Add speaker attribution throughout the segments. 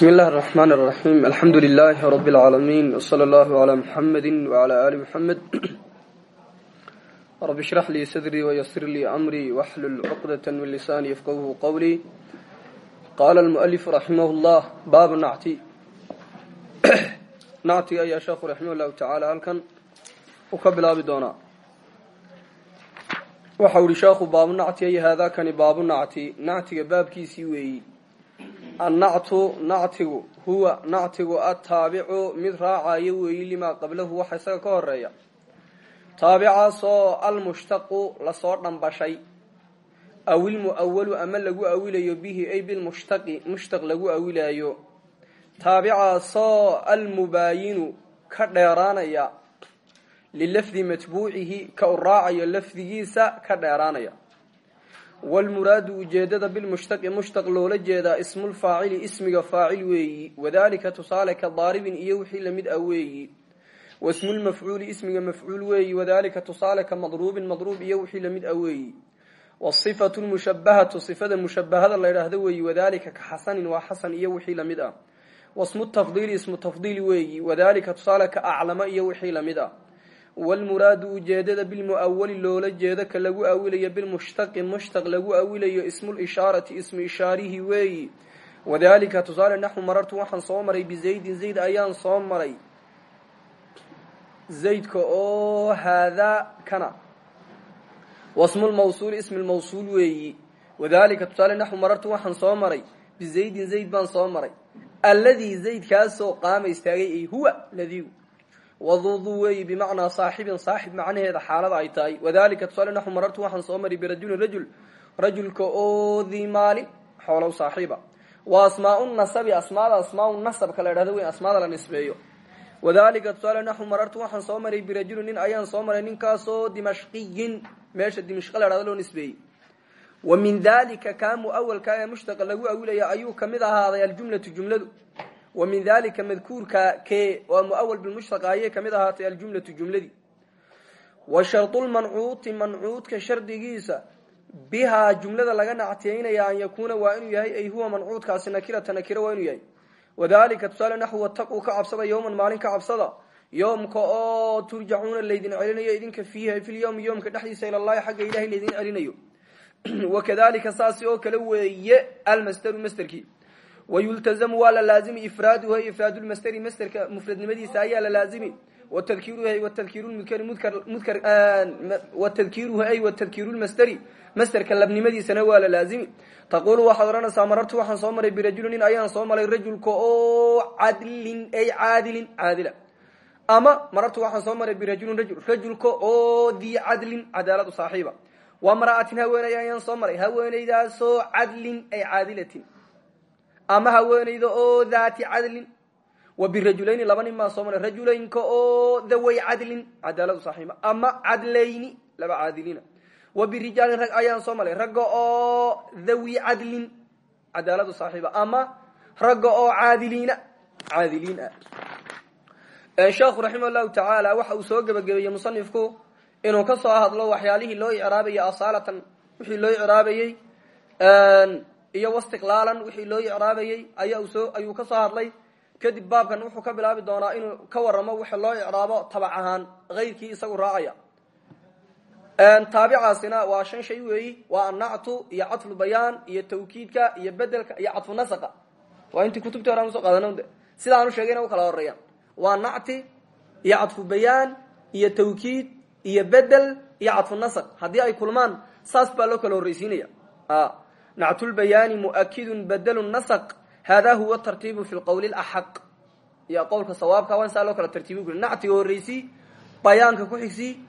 Speaker 1: بسم الله الرحمن الرحيم الحمد لله رب العالمين وصلى الله على محمد وعلى آل محمد رب اشرح لي صدري ويسر لي أمري واحلل عقدة من لساني يفقهه قولي قال المؤلف رحمه الله باب نعتي نعتي أي شيخ رحمه الله تعالى halkan u ka bilaabi doonaa waxa uri sheekhu baabu nacti ay haadaakani baabu nacti nactiga baabkiisii weeyi annactu nactigu huwa nactigu ataabicu mid raacayo weeyi limaa qablahu waxa isaga ka horreeya taabicaasoo almushtaqu la soo dhambashay aw ilmu'awalu ama lagu awilayo bihi ay bilmushtaqi mushtaq lagu awilaayo taabicaasoo almubaayinu ka dheeraanaya lilafdi matbuucihi ka u raacayo lafdigiisa ka dheeraanaya wlmuraadu ujeedada bilmushtaqi mushtaq loola jeedaa ismulfaacili ismiga faacil weeyi wadalika tusaale ka daaribin iyo wixii la mid ah weeyi wasmulmafcuuli ismiga mafcuul weeyi wadalika tusaale ka madruubin madruub iyo wixii la mid ah weeyi wasifatu lmushabahatu sifada mushabahada la ydhaahdo weeyi wadalika ka xasanin waa xasan iyo wixii la mid ah wasmu tafdiili ismu tafdiil weeyi wadalika tusaale ka iyo wixii la mid ah wlmuraadu ujeedada bilmuawali loola jeedo ka lagu awilayo bilmushtaqi mushtaq lagu awilayo ismulishaarati ismu ishaarihi weeyi wadalika tusaale naxu marartu waxaan soo maray bizaydin zayd ayaan soo maray zaydka oo haadaa kana wasmulmawsuuli ismi lmawsuul weeyi wadalika tusaale naxu marartu waxaan soo maray bizaydin zayd baan soo maray alladii zaydkaasoo qaama istaagay ay huwa ladigu wadudu weeyi bimacnaa saaxibin saaxib macnaheeda xaalada ay tahay wadalika tusaale naxu marartu waxaan soo maray birajulin rajul rajulka oo dii maalin xoolow saaxiiba wa asmaau nasabi asmaada asmaau nasabka la dhahdo wey asmaada la nisbeeyo wadalika tusaale naxu marartu waxaan soo maray birajulin nin ayaan soo maray ninkaasoo dimashqiyin meesha dimashqa la dhahdo loo nisbeeyey wa min dalika kaa muawalka ee mushtaqa lagu awilaya ayuu ka mid ahaaday aljumlatu jumladu wa dalika madkuurka ke waa muawal bilmushtaqa ayay ka mid ahaatay aljumlatu jumladii wa shardulmancuuti mancuudka shardigiisa bihaa jumlada laga nactiyeynaya an yakuuna waa inuu yahay ay huwa mancuudkaasi nakirata nakiro waa inuu yahay. Wadalika tusaale naxu wataquu ka cabsada yowman maalin ka cabsada. Yoomka oo turjacuuna laydin celinayo idinka fiiha filyowmi yoomka dhexdiisa ilallahi xagga ilahay laydin celinayo. Wakadalika saasi oo kale weeye almasderu masderkii wayultazamu waa la laazimi ifraaduha ifraad lmasderi masderka mufradnimadiisa ayaa la laazimi watadkiiruha ay watadkiiru lmasderi masderka labnimadiisana waa la laazimi taqulu waxaad odhanaysaa marartu waxaan soo maray birajulin nin ayaan soo maray rajulka oo cadlin ay caadilin caadila ama marartu waxaan soo maray birajulin rajul rajulka oo dii cadlin cadaalad u saaxiiba wa mara'atin haweeney ayaan soo maray haweeneydaasoo cadlin ay caadilatin ama haweeneyda oo daati cadlin. Wa birajulayni laba nin baan soo maray oo daway cadlin. Cadaaladu saaxiiba. Ama cadlayni laba caadilina wa birijaalin rag ayaan soo maray oo dawi cadlin. Cadaaladu saaxiiba. Ama ragga oo caadiliina. Caadiliin ah sheekhu raximah waxa uu soo gebagabeeyey musanifku inuu ka soo hadlo waxyaalihii loo icraabayay asaalatan. Wixii loo icraabayey iyo wastiqlaalan wixii loo icraabayey ayasoo ayuu ka soo hadlay. Kadib baabkan wuxuu ka bilaabi doonaa inuu ka waramo waxa loo icraabo tabac ahaan keyrkii isagu raacaya. Taabicaasina waa shan shay weeyi. Waa annactu iyo cadfu bayaan iyo tawkiidka iyo bedelka iyo cadfu nasaqa. Waa intii kutubtii hore aan u soo qaadana sidaanu sheegayna u kala horeeyaan waa nacti iyo cadfu bayaan iyo tawkiid iyo bedel iyo cadfu nasaq. Haddii ay kulmaan saas baa loo kala horreysiinaya nactulbayaani muakidun badelu nasaq hada huwa tartiibu fi lqowli laxaq iyo qowlka sawaabka waa in saa loo kala tartiibi kuli nactiga horreysii bayaanka ku xigsii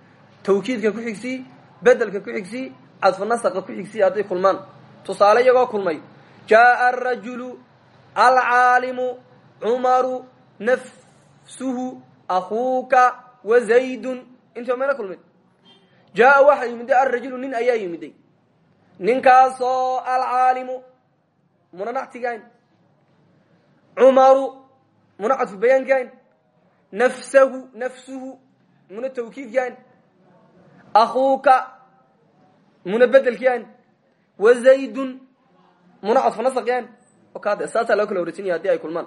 Speaker 1: tawkiidka ku xigsii bedelka ku xigsii cadfu nasaqa ku xigsii hadday kulmaan tusaale iyagoo kulmay jaaa arajulu alcaalimu cumaru nafsuhu akuuka wa zaydun intii mayna kulmid jaaa waxaa yimiday ayaa yimiday ninkaasoo alcaalimu muna nactigayn. Cumaru muna cadfu bayaankayn nafsahu nafsuhu muna tawkiidkayn akuuka muna bedelkayn wa zaydun muna cadfu nasaqyayn kade saasaa loo kala horeysinaya haddii ay kulmaan.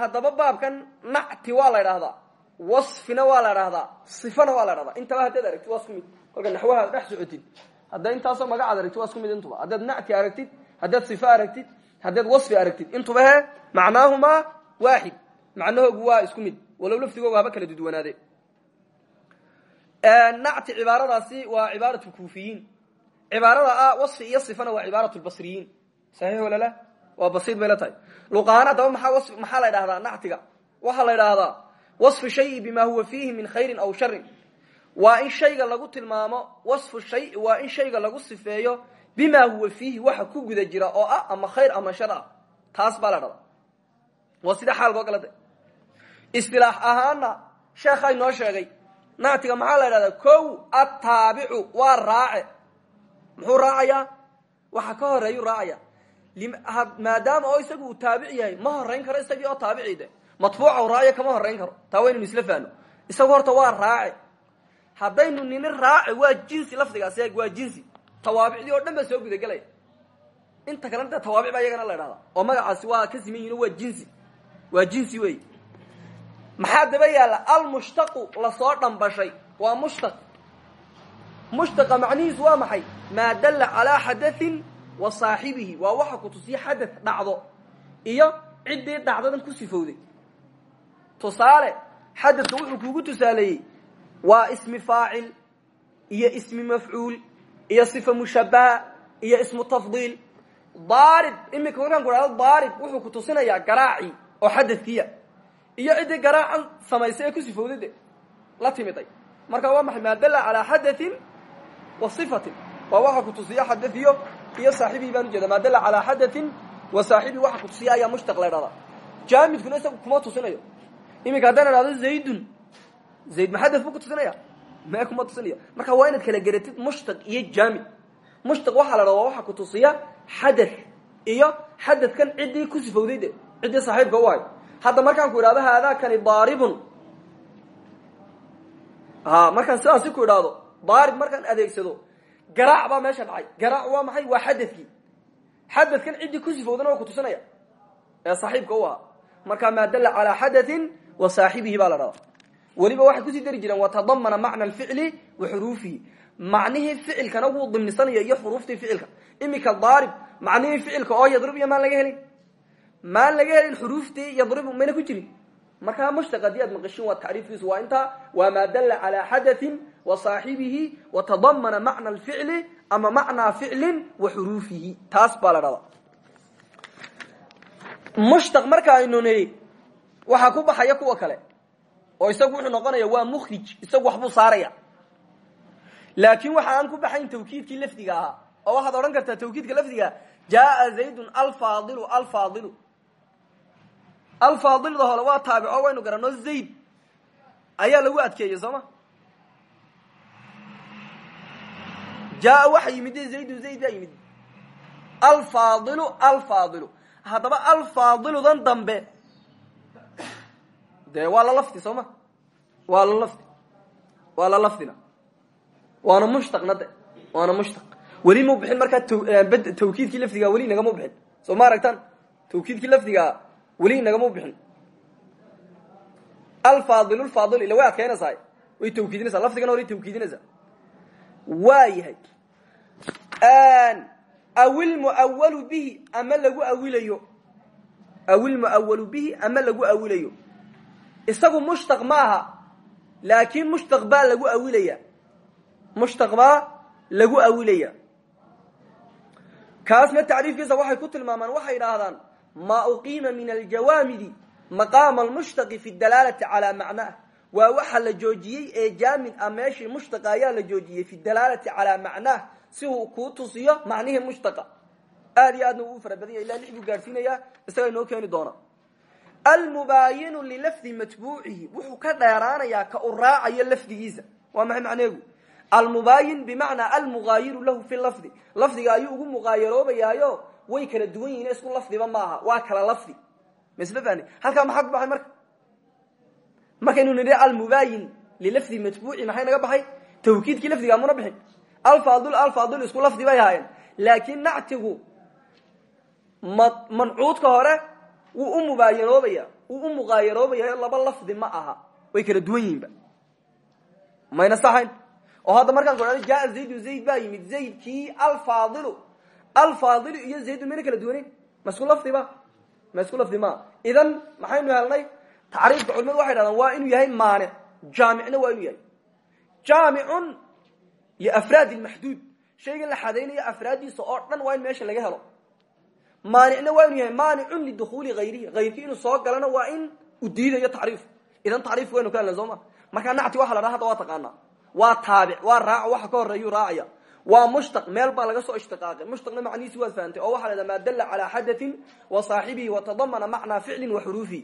Speaker 1: Haddaba baabkan nacti waa la idhaahdaa wasfina waa la idhahdaa sifana waa la dhahdaa intaba haddaad aragtid waa isku mid. Kolka naxwaha hadda intaasoo magacaad aragtid waa isku mid intuba haddaad nacti aragtid haddaad sifa aragtid haddaad wasfi aragtid intuba he macnaahumaa waaxid macnahoogu waa isku mid. Walow lafdigooga haba kala dudwanaade. Nacti cibaaradaasi waa cibaarat kuufiyiin. Cibaarada ah wasfi iyo sifana waa cibaarat lbasriyiin saxiix wala la? Waa basiid bay la tahay. Luqahaan haddaba maxaa la idhahdaa nactiga? Waxaa la idhaahdaa wasfu shayi bima huwa fiihi min khayrin aw sharin waa in shayga lagu tilmaamo wasfu shay waa in shayga lagu sifeeyo bima huwa fiihi waxa ku guda jira oo ah ama khayr ama shar ah. Taas baa la dhahdaa waa sida xaalkoo kale de. Ahaana sheekhaa sheegay nactiga maxaa la idhahdaa kow ataabicu waa raace. Muxuu raacayaa? Waxa ka horeeyuu raacaya maadaama oo isagu uu taabic yahay ma horeyn karo isagii oo taabici de. Matbuuca u kama horeyn karo. Taa waynaynu isla fahno isagu horta waa raace haddaynu nini raace waa jinsi lafdigaasi eeg waa jinsi. Tawaabicdii oo dhan baa soo gudagelaya inta kalena dee tawaabic baa iyagana la idhahdaa oo magacaasi waa ka siman yihiin waa jinsi. Waa jinsi wey maxaa daba yaalla? Almushtaqu la soo dhambashay. Waa mushtaq. Mushtaqa macnihiisu waa maxay? Maa dalla calaa xadain wa saaxibihi. Waa waxa ku tusiya xadad dhacdo iyo ciddii dhacdadan ku sifowday. Tusaale xadadka wuxuu kuugu tusaaleeyey waa ismi faacil iyo ismi mafcuul iyo sifa mushabaha iyo ismu tafdiil daarib imika markaan ku hahdo daarib wuxuu ku tusinayaa garaacii oo xadadkiya. Iyo ciddii garaacan samaysay ee ku sifowday de la timiday. Marka waa maxay? Maa dalla calaa xadain wa sifatin. Waa waxa ku tusiya xadaiyo iyo saaxibii baan ujeeda maa dalla calaa xadain wa saaxibii waxa ku tusiya ayaa mushtaq la dhahdaa jaamidkuna isagu kuma tusinayo. Iminka haddaan idhahdo zaydun zayd maxadad buu ku tusinaya? Mee kuma tusinayo marka waa inaad kala geratid mushtaq iyo jaamid mushtaq waxaa la dhahda waa waxa ku tusiya xadad iyo xadadkan ciddii ku sifowday de ciddii saaxiibka u ahay. Hadda markaan ku idhahdo haadaakani daaribun ha markaan sidaasi ku idhaahdo daarib markaan adeegsado garaac baa meesha dhacay. Garaac waa maxay? Waa xadadkii. Xadadkan ciddii ku sifowdana waa ku tusinaya. Ee saaxiibka u ahaa. Markaa maa dalla calaa xadain wa saaxibihi la dhahdaa weliba waxay ku sii dari jireen watadamana macna alficli wa xuruufihi macnihii ficilkana wuu dimnisanaya iyo xuruuftii ficilka. Imika daarib macnihii ficilka oo yadrib iyo maan laga helin. Maan laga helin xuruuftii yadribu mayna ku jirin. Markaa mushtaq maqashin waa tacriifkiisu waa intaa waa maa dalla calaa xadain wa saaxibihi watadamana macna alficli ama macnaa ficlin wa xuruufihi taas baa mushtaq marka aynu nii waxaa ku baxaya kuwa kale oo isagu wuxuu noqonaya waa mukhrij isagu waxbuu saaraya. Laakin waxa aan ku baxayn tawkiidkii lafdiga ahaa oo waxaad odhan kartaa tawkiidka lafdiga jaaa zaydun alfaadilu alfaadilu. Alfaadilda hore waa taabico waynu garanoo zayd ayaa lagu adkeeyey soo ma? Jaaa waxa yimid zaydun zayd baa yimid. Alfaadilu alfaadilu. Haddaba alfaadiludan dambe dee waa la lafdi soo ma? Waa la lafdi waa la lafdina waana mushtaqna de waana mushtaq. Weli mu bixin markaa tawkiidkii lafdigaa weli inagama bixin. Soo ma aragtaan? Tawkiidkii lafdigaa weli inagama bixin. Alfaadil lfaadil ila way adkaynaysaa way tawkiidinaysaa. Lafdigana horay tawkiidinaysaa. Waa yahay. Awil muawalu bihi ama lagu awilayo. Awil muawalu bihi ama lagu awilayo isagu mushtaq maaha laakin mushtaq baa lagu awilaya. Mushtaq baa lagu awilaya. Kaasna tacriifkiisa waxay ku tilmaamaan waxay idhaahdaan ma uqiima min aljawaamidi maqaama almushtaqi fi dalaalati calaa macnaah waa waxa la joojiyey ee jaamid a meeshii mushtaqa ayaa la joojiyey fi dalaalati calaa macnaah si uu kuu tusiyo macnihii mushtaqa aad iyo aadna u fara badan yahy ilaa lix buu gaadhsiinayaa isagaa inoo keeni doona almubaayinu lilafdi matbuucihi. Wuxuu ka dheeraanayaa ka u raacayo lafdigiisa. Waa maxay macneegu almubaayin bimacnaa almugaayiru lahu fi lafdi. Lafdiga ayuu ugu mugaayaroobayaayo way kala duwan yihiin isku lafdiba maaha. Waa kala lafdi. Masl halkaa maxaa ku baxay marka? Markaynu nidhi almubaayin lilafdi matbuuci maxay naga baxay? Tawkiidkii lafdiga muna bixin. Alfaadil alfaadil isku lafdi bay ahaayeen. Laakiin nactigu mancuudka wuu u mubaayaroobaya wuu u muqaayaroobaya laba lafdi ma aha. Way kala duwan yihiinba. Mayna saxayn? Oo hadda markaan ku jaa zaydu zayd baa yimid. Zaydkii alfaadilu. Alfaadilu iyo zaydun mayna kala duwaneyn ma isku lafdi ba ma isku lafdi maa idan maxaynu helnay? Tacriifka culimadu waxay dhahdaan waa inuu yahay maanic jaamicna waa inuu yahay. Jaamicun iyo afraad maxduud. Shaygan la xadaynayo afraaddiisa oo dhan waa in meesha laga helo maanicna waa inuu yahay maanicun lidukuuli hayrihi hayrkii inuu soo galana waa in uu diidayo tacriif. Idan tacriif waynu ka helna soo ma markaa nacti waxa la dhaha hadda waa taqaanaa. Waa taabic waa raaco waxa ka horeeyuu raacaya. Waa mushtaq meel baa laga soo ishtiqaaqay mushtaqna macnihiisi waad fahamtay oo waxa la ydhaha maa dalla calaa xadatin wa saaxibihi watadamana macnaa ficlin wa xuruufihi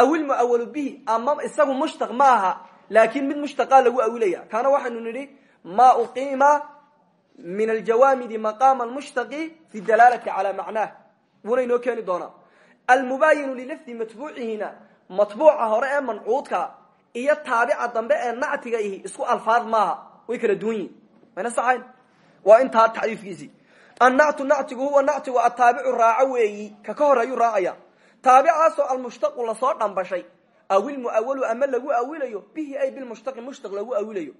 Speaker 1: aw ilmuawalu bihi ama isagu mushtaq ma aha laakin mid mushtaqaa lagu awilaya. Kaana waxaynu nidhi ma uqiima min aljawaamidi maqaama mushtaqi fi dalaalati calaa macnaah wuuna inoo keeni doonaa almubaayinu lilafdi matbuucihina matbuuca hore ee mancuudka iyo taabica dambe ee nactiga ihi isku alfaad maaha. Way kala duwan yihiin mayna saxayn? Waa intaa tacriifkiisii annactu nactigu huwa nactigu ataabicu raaco weeyi. Ka ka horeeyuu raacaya. Taabicaasoo almushtaqu la soo dhambashay. Aw ilmuawalu ama lagu awilayo bihi ay bilmushtaqi mushtaq lagu awilayo.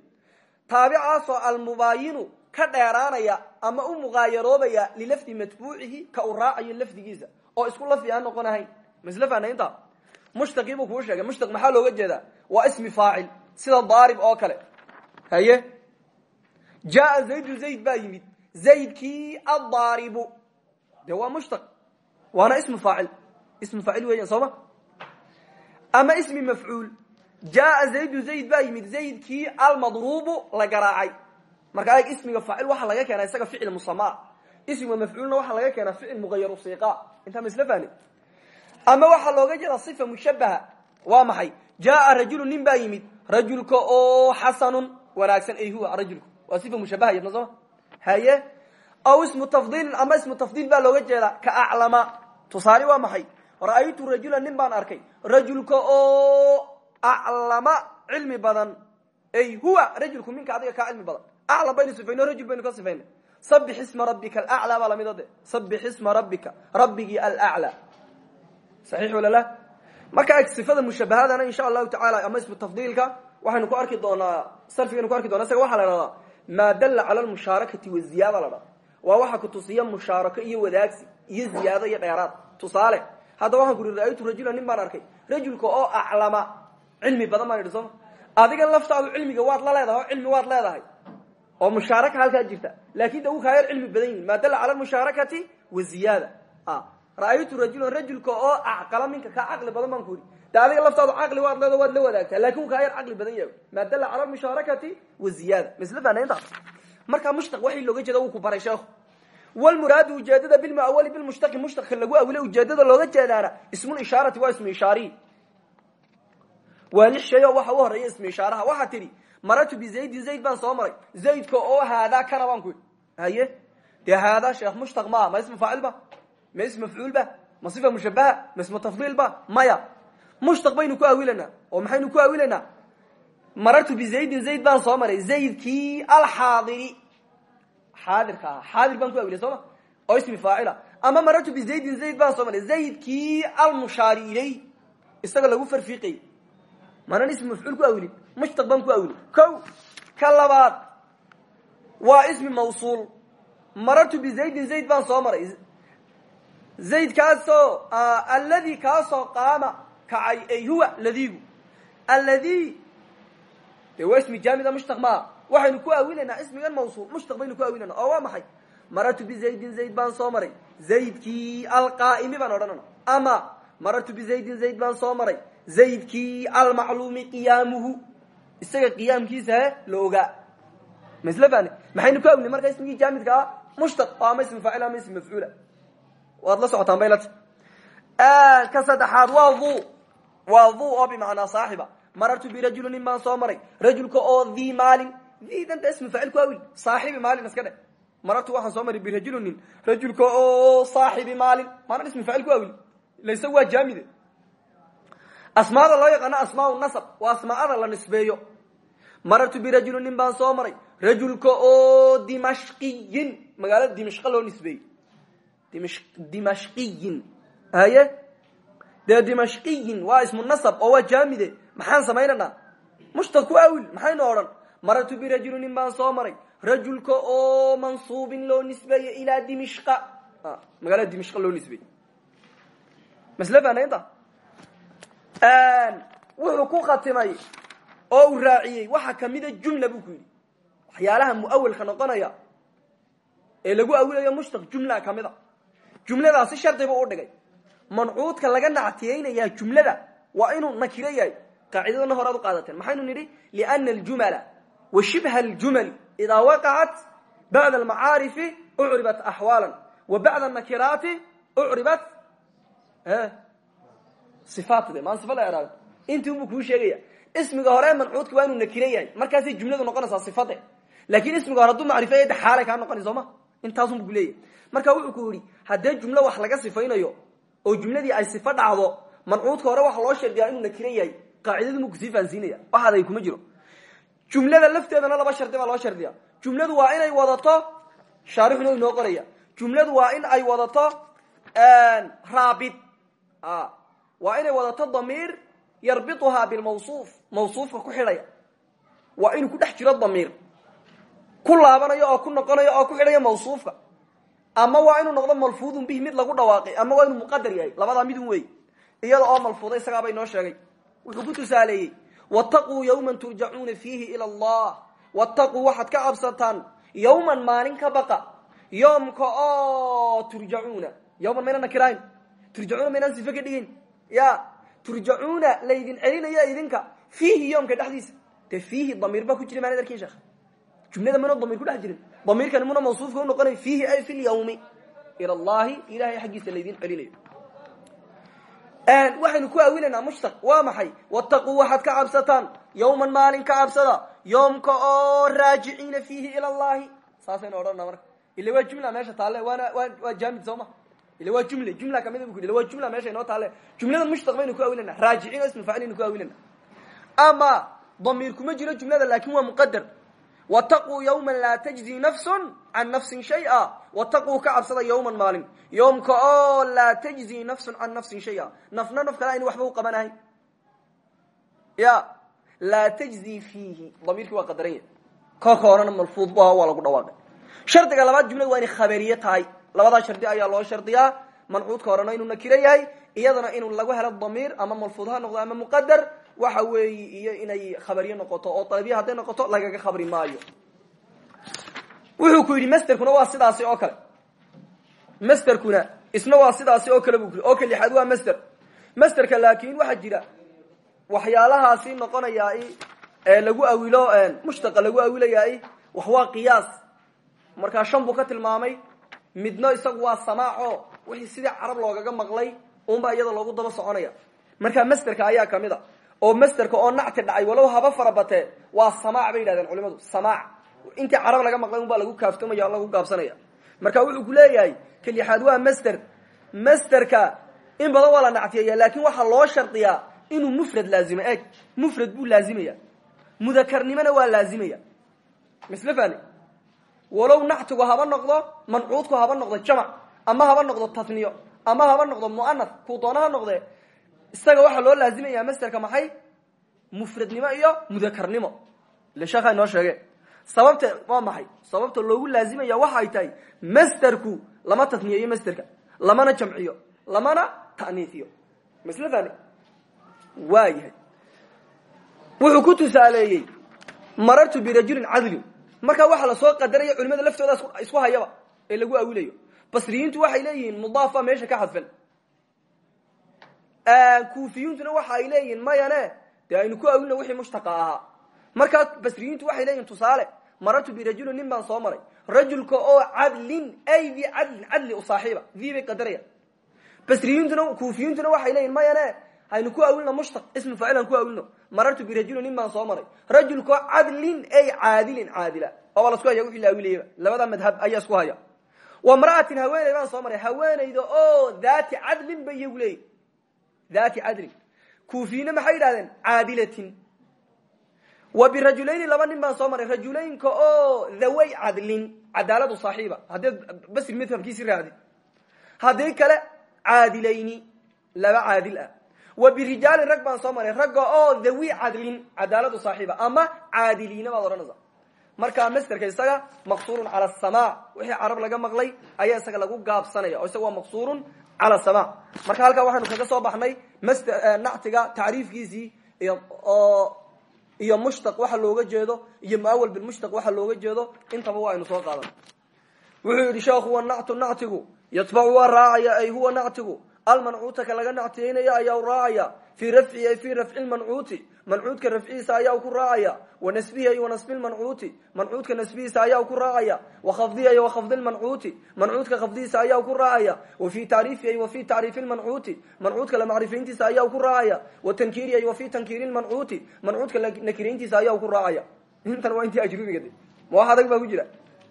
Speaker 1: Taabicaasoo almubaayinu ka dheeraanaya ama u muqaayaroobaya lilafdi matbuucihi ka uu raacayo lafdigiisa oo isku lafdi aan noqon ahayn. Masl fahna inta mushtaqii buu sheegay. Mushtaq maxaa looga jeedaa? Waa ismi faacil sida daarib oo kale. Haye? Jaa zaydu zayd baa yimid. Zaydkii addaaribu. De waa mushtaq waana ismu faacil. Ismu faacil weeyaan soo ma? Ama ismi mafcuul. Jaa zaydu zayd baa yimid. Zaydkii almadruubu la garaacay marka ag ismiga faacil waxaa laga keenaa isaga ficil musama ismiga mafcuulna waxaa laga keenaa ficil mugayaru siiqa intaa ma isla fahni ama waxaa looga jeedaa sifa mushabaha waa maxay? Jaa rajulu nin baa yimid. Rajulka oo xasanun wanaagsan. Ay huwa rajulku. Waa sifa mushabaha yadna sooma haye? Aw ismu tafdiilin ama ismu tafdiil baa looga jeedaa ka aclama. Tusaale waa maxay? Ra'aytu rajula nin baan arkay. Rajulka oo aclama cilmi badan. Ay huwa rajulku minka adiga kaa cilmi badan aclam baynu sifayno rajul baynu ka sifayna sabix isma rabbika alaclaa baa la mid ade sabix isma rabbika rabbigii alaclaa saxiix wala la marka sifada mushabahadana insha allahu tacala ama ismu tafdiilka waxaynu ku arki doonaa sarfigaynu ku arki doona isaga waxaa la dhahdaa maa dalla cala lmushaarakati waziyaada la dhaha waa waxa kutusiya mushaarako iyo wadaagsi iyo ziyaado iyo dheeraad tusaale hadda waxaan ku uri ra'aytu rajula nin baan arkay rajulka oo aclama cilmi badan baan idhi sooma adiga laftaadu cilmiga waad la leedahay oo cilmi waad leedahay oo mushaaraka halkaa jirta. Lakin de u kaa yar cilmi badan yihiin maa dalla cala lmushaarakati waziyaada ra'aytu rajulan rajulka oo acqala minka kaa caqli badan baan ku uri de adiga laftaadu caqli waad leeda waad la wadaagtaa. Lakin u kaa yar caqli badan yahay. Maa dalla cala lmushaarakati waziyaada masla fahna intaas markaa mushtaq waxii looga jeeda wuu ku baray sheekhu. Wlmuraadu ujeedada bilmuawali bilmushtaqi mushtaqka lagu awilay ujeedada looga jeedaana ismu ishaarati waa ismu ishaarihi waa lix shay oo waxa u horreeya ismu ishaaraha. Waxaa tidhi maratu bizaydin zayd baan soo maray. Zaydka oo haadaa kana baan ku haye dee haadaa sheekh mushtaq maaha ma ismu faacil ba ma ismu mafcuul ba ma sifa mushabaha ma ismu tafdiil ba maya. Mushtaq baynu ku awilanaa oo maxaynu ku awilanaa marartu bizaydin zayd baan soo maray. Zaydkii alxaadiri. Xaadirka aha xaadir baan ku awilay soo ma? Oo ismi faacila. Ama marartu bizaydin zayd baan soo maray. Zaydkii almushaari ilay isaga lagu farfiiqayy manan ismi mafcuul ku awilin mushtaq baan ku awilay ko ka labaad waa ismi mawsuul. Marartu bizaydin zayd baan soo maray. Zayd kaasoo aladi kaasoo qaama kacay ay huwa ladigu aladi de waa ismi jaamida mushtaq maaha waxaynu ku awilaynaa ismigan mawsuul mushtaq baynu ku awilanaa oo waa maxay? Marartu bizaydin zayd baan soo maray. Zaydkii alqaa'imi baan odhanana. Ama marartu bizaydin zayd baan soo maray zaydkii almacluumi qiyaamuhu. Isaga qiyaamkiisa he la ogaa masl fani maxaynu ku awilnay markaa ismigii jaamidka ah mushtaq oo ama ismi faacil ama ismi mafcuula waad la socotaan baylata ka saddexaad waa dhu. Waa dhu oo bimacnaa saaxiba. Marartu birajuli nin baan soo maray. Rajulka oo dhi maalin. Danta ismu faacil ku awil saaxibi maalin iska dhe marartu waxaan soo maray birajulinin rajulka oo saaxibi maalin. Maanan ismi faacil ku awil laysa waa jaamide asmaada loo yaqaano asmaa nasab waa asmaada la nisbeeyo. Marartu birajuli nin baan soo maray rajulka oo dimashqiyin magaalada dimashqa loo nisbeeyey. Dimashqiyin haye dee dimashqiyin waa ismu nasab oo waa jaamide maxaan samaynanaa? Mushtaq ku awil maxaynu odhan marartu birajuli nin baan soo maray rajulka oo mansuubin loo nisbeeye ilaa dimishqa magaalada dimishqa loo nisbeeye masle faanaynta wuxuu ku khatimay oo uu waxa kamida jumla buu ku yidhi. Waxyaalaha muawilka noqonaya ee lagu awilayo mushtaq jumla kamida jumladaasi shardi buu u dhigay. Mancuudka laga nactiyeynayaa jumlada waa inuu nakiro yahay. Qaacidadana horaad u qaadateen. Maxaynu nidhi? Liana aljumala wa shibha aljumali idaa waqacat bacda almacaarifi ucribat axwaala wa bacda anakiraati ucribat ifaat de maan sifa la eraado intii buu kuu sheegaya ismiga hore mancuudka waa inuu nakiro yahay jumladu noqonaysaa sifade laakin ismiga hore hadduu macrifeeya de xaalay kaa noqonay soo ma? Intaasunbu ku leeyahy marka wuxuu ku yidhi haddee jumlo wax laga sifaynayo oo jumladii ay sifo dhacdo mancuudka hore waxa loo shardiyaa inuu nakiro yahay qaacidadu mu ku sii fahansiinaya. Waxaaday kuma jiro. Jumlada lafteedana laba shardi baa loo shardiya jumladu waa inay wadato shaarixuna inoo jumladu waa in ay wadato raabit waa inay wadato damiir yarbituhaa bilmawsuuf. Mawsuufka ku xidhaya. Waa inuu ku dhex jiro damiir. Ku laabanayo oo ku noqonayo oo ku xidhaya mawsuufka. Ama waa inuu noqdo malfuudun bihi mid lagu dhawaaqay ama waa inuu muqadar yahay. Labadaa midun wey iyada oo malfuuda isagaaba inoo sheegay. Wuxuu ku tusaaleeyey wattaquu yawman turjacuuna fiihi ila allah. Wattaquu waxaad ka cabsataan yawman maalin ka baqa. Yoomka oo turjacuuna yawman mayna nakirayn turjacuuna maynaan sife ka dhigayn ya turjacuuna laydin celinaya idinka. Fiihi yoomka dhexdiisa dee fiihi damiir baa ku jira maanad arkin sheekh jumlada mana damiir ku dhex jirin. Damiirkani muna mawsuufka u noqonay fiihi ay fi lyawmi ila allahi ilahay xaggiisa laydin celinayo. Waxaynu ku awilaynaa mushtaq waa maxay? Wattaquu waxaad ka cabsataan. Yawman maalin ka cabsada. Yoomka oo raajiciina fiihi ila allahi saasaynu odhanaa marka. Ila waa meesha taalle waana wa waa jaamid ila waa jumle jumla kamida bu ku waa jumla meesha inoo taalle jumlada mushtaq baynu ku awilana raajiciin ismu faacilinu ku awilana ama damiir kuma jiro jumlada laakin waa muqadar wataquu yawma laa tajzi nafsun can nafsin shaya. Wataquu ka cabsada yawman maalin. Yoomka oo laa tajzi nafsun can nafsin shaya. Nafna naf kale ayna waxba u qabanahay. Ya laa tajzi fiihi. Damiirkii waa qadaran yahy kolka horena malfuud bu aha waa lagu dhawaaqay. Shardiga labaad jumlada waa inay khabariye tahay labadaa shardi ayaa loo shardiyaa. Mancuudka horena inuu nakiro yahay iyadana inuu lagu helo damiir ama malfuud ha noqdo ama muqadar waxa weeyi iyo inay khabariye noqoto oo dalabiya hadday noqoto lagaga khabri maayo. Wuxuu ku yidhi masterkuna waa sidaasi oo kale. Masterkuna isna waa sidaasi oo kale bu ku yidhi oo ka lixaad waa master masterka laakin waxaa jira waxyaalahaasi noqonayaa ee lagu awilo mushtaqa lagu awilayaa wax waa qiyaas. Markaa shan buu ka tilmaamay midno isagu waa samaaco. Wixii sidii carab loogaga maqlay unbaa iyada loogu daba soconaya. Markaa masterka ayaa ka mid a. Oo masterka oo nacti dhacay walow haba farabatee waa samaac bay yidhahdeen culimadu samaac. Intii carab laga maqlay unbaa lagu kaaftamaya lagu gaabsanaya. Marka wuxuu ku leeyahay ka lixaad waa master masterka in badan waa la nactiyaya laakin waxaa loo shardiyaa inuu mufrad laazimo eg mufrad buu laazimaya. Mudakarnimona waa laazimaya. Misle walow nactigu haba noqdo mancuudku haba noqdo jamac ama haba noqdo tasniyo ama haba noqdo muanaf kuu doona ha noqde isaga waxaa loo laazimaya masterka maxay? Mufradnimo iyo mudakarnimo. Sheekha inoo sheege sababta waa maxay? Sababta loogu laazimaya waxa ay tahay masterku lama tasniyeeyo masterka lamana jamciyo lamana ta'niisiyo masladaani waa yahay. Wuxuu ku tusaaleeyey marartu birajulin cadlin markaa waxaa la soo qadaraya culimada laftooda isku hayaba ee lagu awilayo. Basriyiintu waxay leeyihiin mudaafa meesha ka xadfan kuufiyuntuna waxa ay leeyihiin mayane dee aynu ku awilna wixii mushtaqa ahaa. Markaa basriyiintu waxay leeyihiin tusaale marartu birajulin nin baan soo maray. Rajulka oo cadlin ay di cadlin cadli u saaxiiba v bay qadarayaan basriyintuna kuufiyintuna waxay leeyihiin mayane haynu ku awilno mushtaq ismu faacilan ku awilno marartu birajulin nin baan soo maray. Rajulka oo cadlin ay caadilin caadila. Oobaa lasku haya wixii la awilayaba labada madhab ayaa isku haya wa mra'atin haweeney baan soo maray. Haweeneyda oo dhati cadlin ba iyagu leeyihiin dhati cadlin. Kuufiyina maxay wa birajulayni laba nin baan soo maray. Rajulaynka oo dhaway cadlin. Cadaaladu saaxiiba. Haddee basri madhabkiisi raacdi haddii kale caadilayni. Laba caadil ah wa birijaalin rag baan soo maray ragga oo dhawi cadlin cadaaladu saaxiiba ama caadiliina baad odhanaysa marka masterka isaga maqsurun cala asama wixii carab laga maqlay ayaa isaga lagu gaabsanaya oo isaga waa maqsurun cala sama marka halkaa waxaanu kaga soo baxnay master nactiga tacriifkiisii oo iyo mushtaq waxa looga jeedo iyo muawal bilmushtaq waxa looga jeedo intaba waa aynu soo qaadan. Wuxuu yidhi sheekhu wa nactu nactigu yatbacu waa raacaya ay huwa nactigu almancuuta ka laga nactiyeynaya ayaa u raacaya fii rafci ay fii rafci lmancuuti mancuudka rafcihiisa ayaa ku raacaya. Wa nasbihi ay wa nasbi lmancuuti mancuudka nasbihiisa ayaa ku raacaya. Wa khafdihi ay wa khafdi lmancuuti mancuudka khafdihiisa ayaa ku raacaya. Wa fii tacriifi ay wa fii tacriifi lmancuuti mancuudka la macrifayntiisa ayaa ku raacaya. Wa tankiiri ay wa fii tankiiri lmancuuti mancuudka nakirayntiisa ayaa ku raacaya. Intan waa intii wax adag baa ku jira.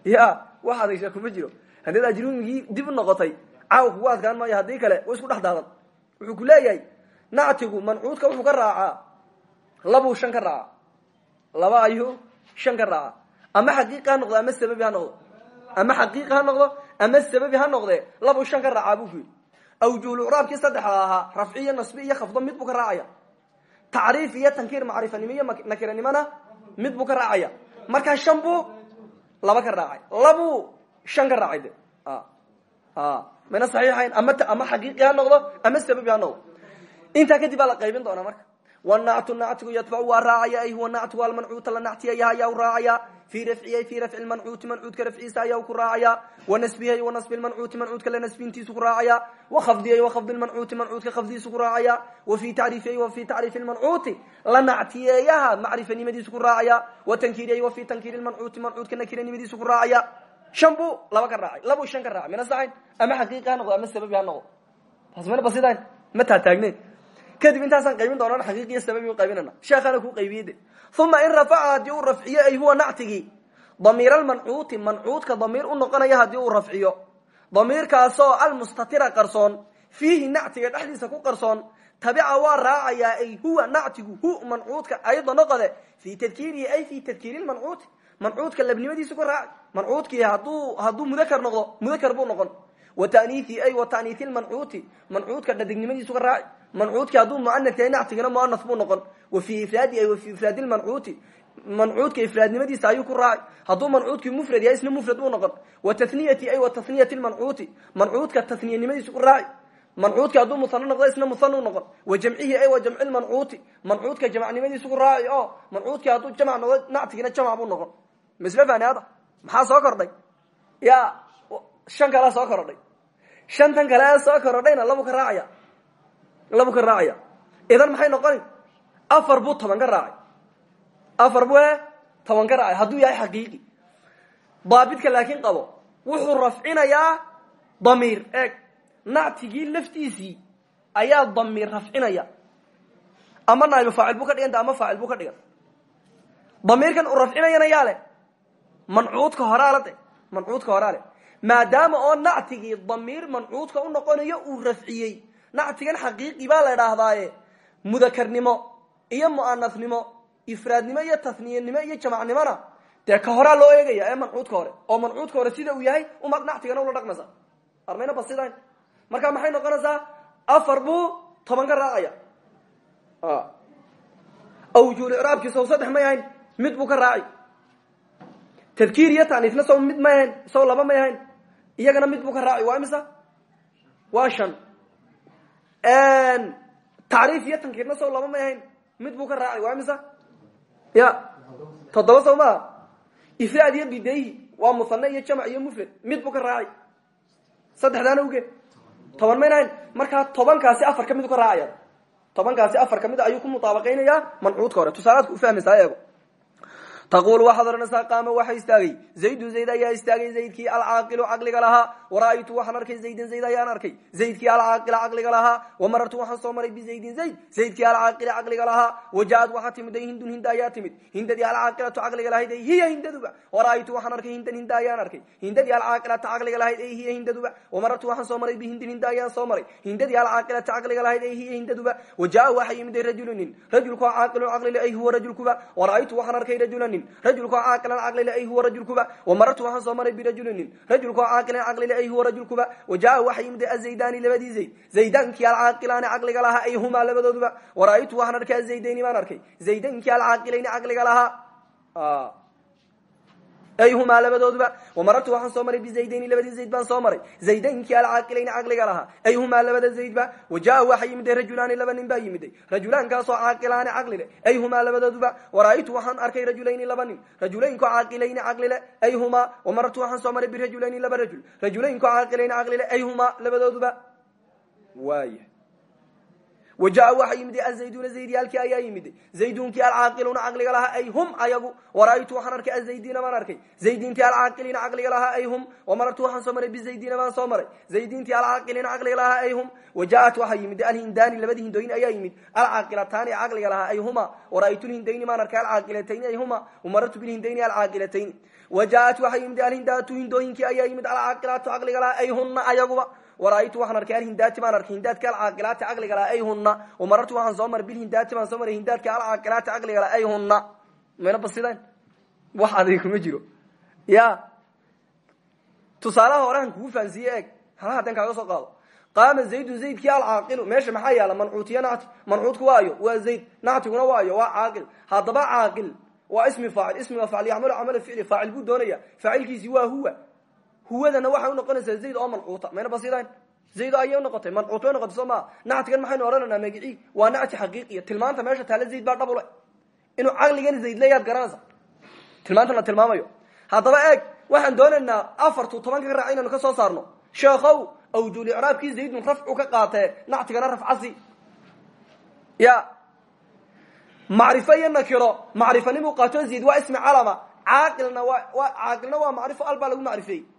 Speaker 1: Ya wax kuma jiro. Haddaed ajrubigii dib u noqotay caaw kugu adkaan maayo haddii kale wa isku dhex daadan. Wuxuu ku leeyahay nactigu mancuudka wuxuu ka raacaa labuu shan ka raaca laba ayuu shan ka raaca. Ama xaqiiqi ha noqdo ama sababi ha noqdo. Ama xaqiiqi ha noqdo ama sababi ha noqde labuu shan ka raacaa buu ku yidhi awjuhulcraabkii saddexda ahaa rafci iyo nasbi iyo khafdo mid buu ka raacaya. Tacriif iyo tankiir macrifanimo iyo nakiranimona mid buu ka raacaya. Markaa shan buu laba ka raacay. Labuu shan ka raacay. De mayna saxiixayn? Ama ama xaqiiqi ha noqdo? Ama sababi ha noqdo? Intaa kadib baa la qaybin doonaa marka. Wanactu nactigu yatbacu waa raacaya ay huwa nactigu almancuuta la nactiyaya ayaa u raacaya. Fii rafciy fii rafci lmancuuti mancuudka rafciisa ayaa ku raacaya. Wa nasbihi wa nasbi lmancuuti mancuudka la nasbintiisu ku raacaya. Wa khafdiy wa khafdi lmancuuti mancuudka khafdiisu ku raacaya. Wa fii tacriifiy wa fii tacriifi lmancuuti la nactiyeeyaha macrifanimadiisu ku raacaya. Wa tankiiriyy wa fii tankiiri lmancuuti mancuudka nakiranimadiisu ku raacaya shan buu laba ka raacay labuu shan ka raacay mina saxayn ama xaqiiqi ha ama sababi ha noqdo? Taas mana basidayn ma taataagneyn. Kadib intaasaan qaybin doonana xaqiiqiyo sababi u qaybinana sheekhaana kuu qaybiyey. De uma in rafaca haddii uu rafciyo ay huwa nactigii damiir almancuuti mancuudka damiir u noqonaya haddii uu rafciyo. Damiirkaasoo almustatira qarsoon fiihi nactiga dhexdiisa ku qarsoon tabica waa raacayaa ay huwa nactigu hu mancuudka ayada noqode fii tadkiirihi ay fii tadkiiri lmancuuti mancuudka labnimadiisa ku raaci mancuudkii haduu hadduu mudakar noqdo mudakar buu noqon. Wa ta'niihi ay wa ta'niihi lmancuuti mancuudka dhadignimadiisu ka raaci mancuudki hadduu muanaf yahay nactigana buu noqon. Wa fii ifraadi ay wa fii ifraadi lmancuuti mancuudka ifraadnimadiisa ayuu ku raaci hadduu mancuudkii mufrad yahay isna mufrad buu noqon. Wa taniyati ay wa taniyati lmancuuti mancuudka taniyanimadiisu ku raaci mancuudki hadduu musano noqdo isna musana u noqon. Wa jamcihi ay wa jamci lmancuuti mancuudka jamcnimadiisu ku raaci oo mancuudki hadduu jamc noqdo nactigina jamc buu noqon masle faniada maxaa soo kordhay? Ya shan kalea soo korodhay shantan kale ee soo korodhayna labu ka raacaya. Labu ka raacaya. Idan maxay noqoni afar buu toban ka raacay. Afar buu e toban ka raacay. Hadduu yahay xaqiiqi. Daabidka laakiin qabo wuxuu rafcinayaa damiir. Eeg nactigii laftiisii ayaa damiir rafcinaya. Ama naa'ibu faacil buu ka dhiganta ama faacil buu ka dhigan. Damiirkan uu rafcinayana yaa mancuudka horaa la de mancuudka horaa leh maadaama oo nactigii damiir mancuudka u noqonayo uu rafciyey nactigan xaqiiqi baa la idhaahdaaye mudakarnimo iyo mu'anasnimo ifraadnimo iyo tasniyanimo iyo jamacnimona dee ka horaa loo eegaya ee mancuudka hore. Oo mancuudka hore sida uu yahay umaad nactigana ula dhaqmaysa armayna basidan marka maxay noqonaysaa? Afar buu toban ka raacaya. Awjuul icraabkiisa saddex may ahayn mid buu ka raaci tadkiir iyo taniifna saw mid may ahayn saw laba may ahayn. Iyagana mid buu ka raaci waa imisa? Waa shan. Tacriif iyo tankiirna saw laba may ahayn mid buu ka raaci waa imisa? Ya toddoba saw maaha ifraad iyo bidayhi waa musane iyo jamc iyo mufrad mid buu ka raaci saddexdaana uge toban mayn ahayn markaa tobankaasi afar ka mid u ka raacaya tobankaasi taqul waxaad odhanaysaa qaama waxa istaagay zaydu zayd ayaa istaagay zaydkii alcaaqilu caqliga lahaa wara'aytu waxaan arkay zaydan zayd ayaan arkay zaydkii alcaaqila caqliga lahaa wamarartu waxaan soo maray bizaydin zayd zaydkii alcaaqila caqliga lahaa waja-ad waxaa timid hindun hinda ayaa timid hindadii alcaaqilatu caqliga lahayd ay hiya hindaduba wara'aytu waxaan arkay hindan hinda ayaan arkay hindadii alcaaqilata caqliga lahayd ay hiya hindaduba wamarartu waxaan soo maray bihindin hinda ayaan soo maray hindadii alcaaqilata caqliga lahayd ay hiya hindaduba waja-a waxaa yimid rajulu nin rajulku caaqilu caqlile ay huwa rajulkuba wara'aytu waxaan arkay rajula nin nin rajulkoo caaqilan caqlile ay huwa rajulkuba wamarartu waxaan soo maray birajuli nin rajulkoo caaqilan caqlile ay huwa rajulkuba wajaa waxa yimid azaydani labadii zayd. Zaydankii alcaaqilaani caqliga lahaa ay humaa labadooduba wara'aytu waxaan arkay azaydayni baan arkay. Zaydankii alcaaqilayni caqliga lahaa ay humaa labadooduba wamarartu waxaan soo maray bizaydayni labadii zayd baan soo maray zaydaynkii alcaaqilayni caqliga lahaa ay humaa labada zaydba wajaa waxa yimiday rajulaani laba nin baa yimiday rajulaankaasoo caaqilaani caqlile ay humaa labadooduba wara'aytu waxaan arkay rajulayni laba nin rajulaynko caaqilayni caqlile ay humaa wamarartu waxaan soo maray birajulayni laba rajul rajulaynko caaqilayni caqlile ay humaa labadooduba waaya wajaa waxa yimid azayduna zaydyaalkii ayaa yimid zaydunkii alcaaqiluna caqliga lahaa ay ayagu wara'aytu waxaan arkay azaydina baan arkay zaydintii alcaaqiliina caqliga lahaa ay hum wamarartu soo maray bizaydina baan soo maray zaydintii alcaaqiliina caqliga lahaa ay wajaat waxaa yimid alhindaani labadii hindooyin ayaa yimid alcaaqilataani caqliga lahaa ay wara'aytu lhindayni baan arkay alcaaqilatayni ay huma wamarartu bilhindayni alcaaqilatayni wajaat waxaa yimid alhindaatu hindooyinkii ayaa yimid alcaaqilaatu caqliga lahaa ay ayaguba wara'aytu waxaan arkay alhindaati baan arkay hindaadka alcaaqilaati caqliga laha ay huna wamarartu waxaan soo maray bilhindaati baan soo maray hindaadka alcaaqilaati caqliga laha ay huna mayna basideen wax adig kuma jiro ya tusaalaha horehan kugu fahansiiye eeg hala hadan kaaga soo qaado qaama zaydun zaydkii alcaaqilu meesha maxaa yaalla mancuutiya nacti waayo waa zayd nactiguna waayo waa caaqil haddaba caaqil waa ismi faacil ismiga faacil yacmalu camala ficli faacil buu doonaya faacilkiisi waa huwa huwadana waxay unoqonaysaa zayd oo mancuuta. Mayna basidan zayd ayay unoqotay mancuut way soo maa nactigan maxaynu odhanaynaa magicii? Waa nacti xaqiiqiya tilmaanta meesha taale zayd baa dhabule inuu caqligan zayd leeyaad garanaysa tilmaantan la tilmaamayo. Haddaba eeg waxaan doonaynaa afartu tobanka ka raaca inaynu ka soo saarno. Sheekhow awjul icraabkii zaydun rafcu ka qaatee nactigana rafcasi ya. Macrifo iyo nakiro. Macrifanimuu zayd waa ismi calama. Caaqilna waa caaqilna waa macrifo al lagu macrifeeyey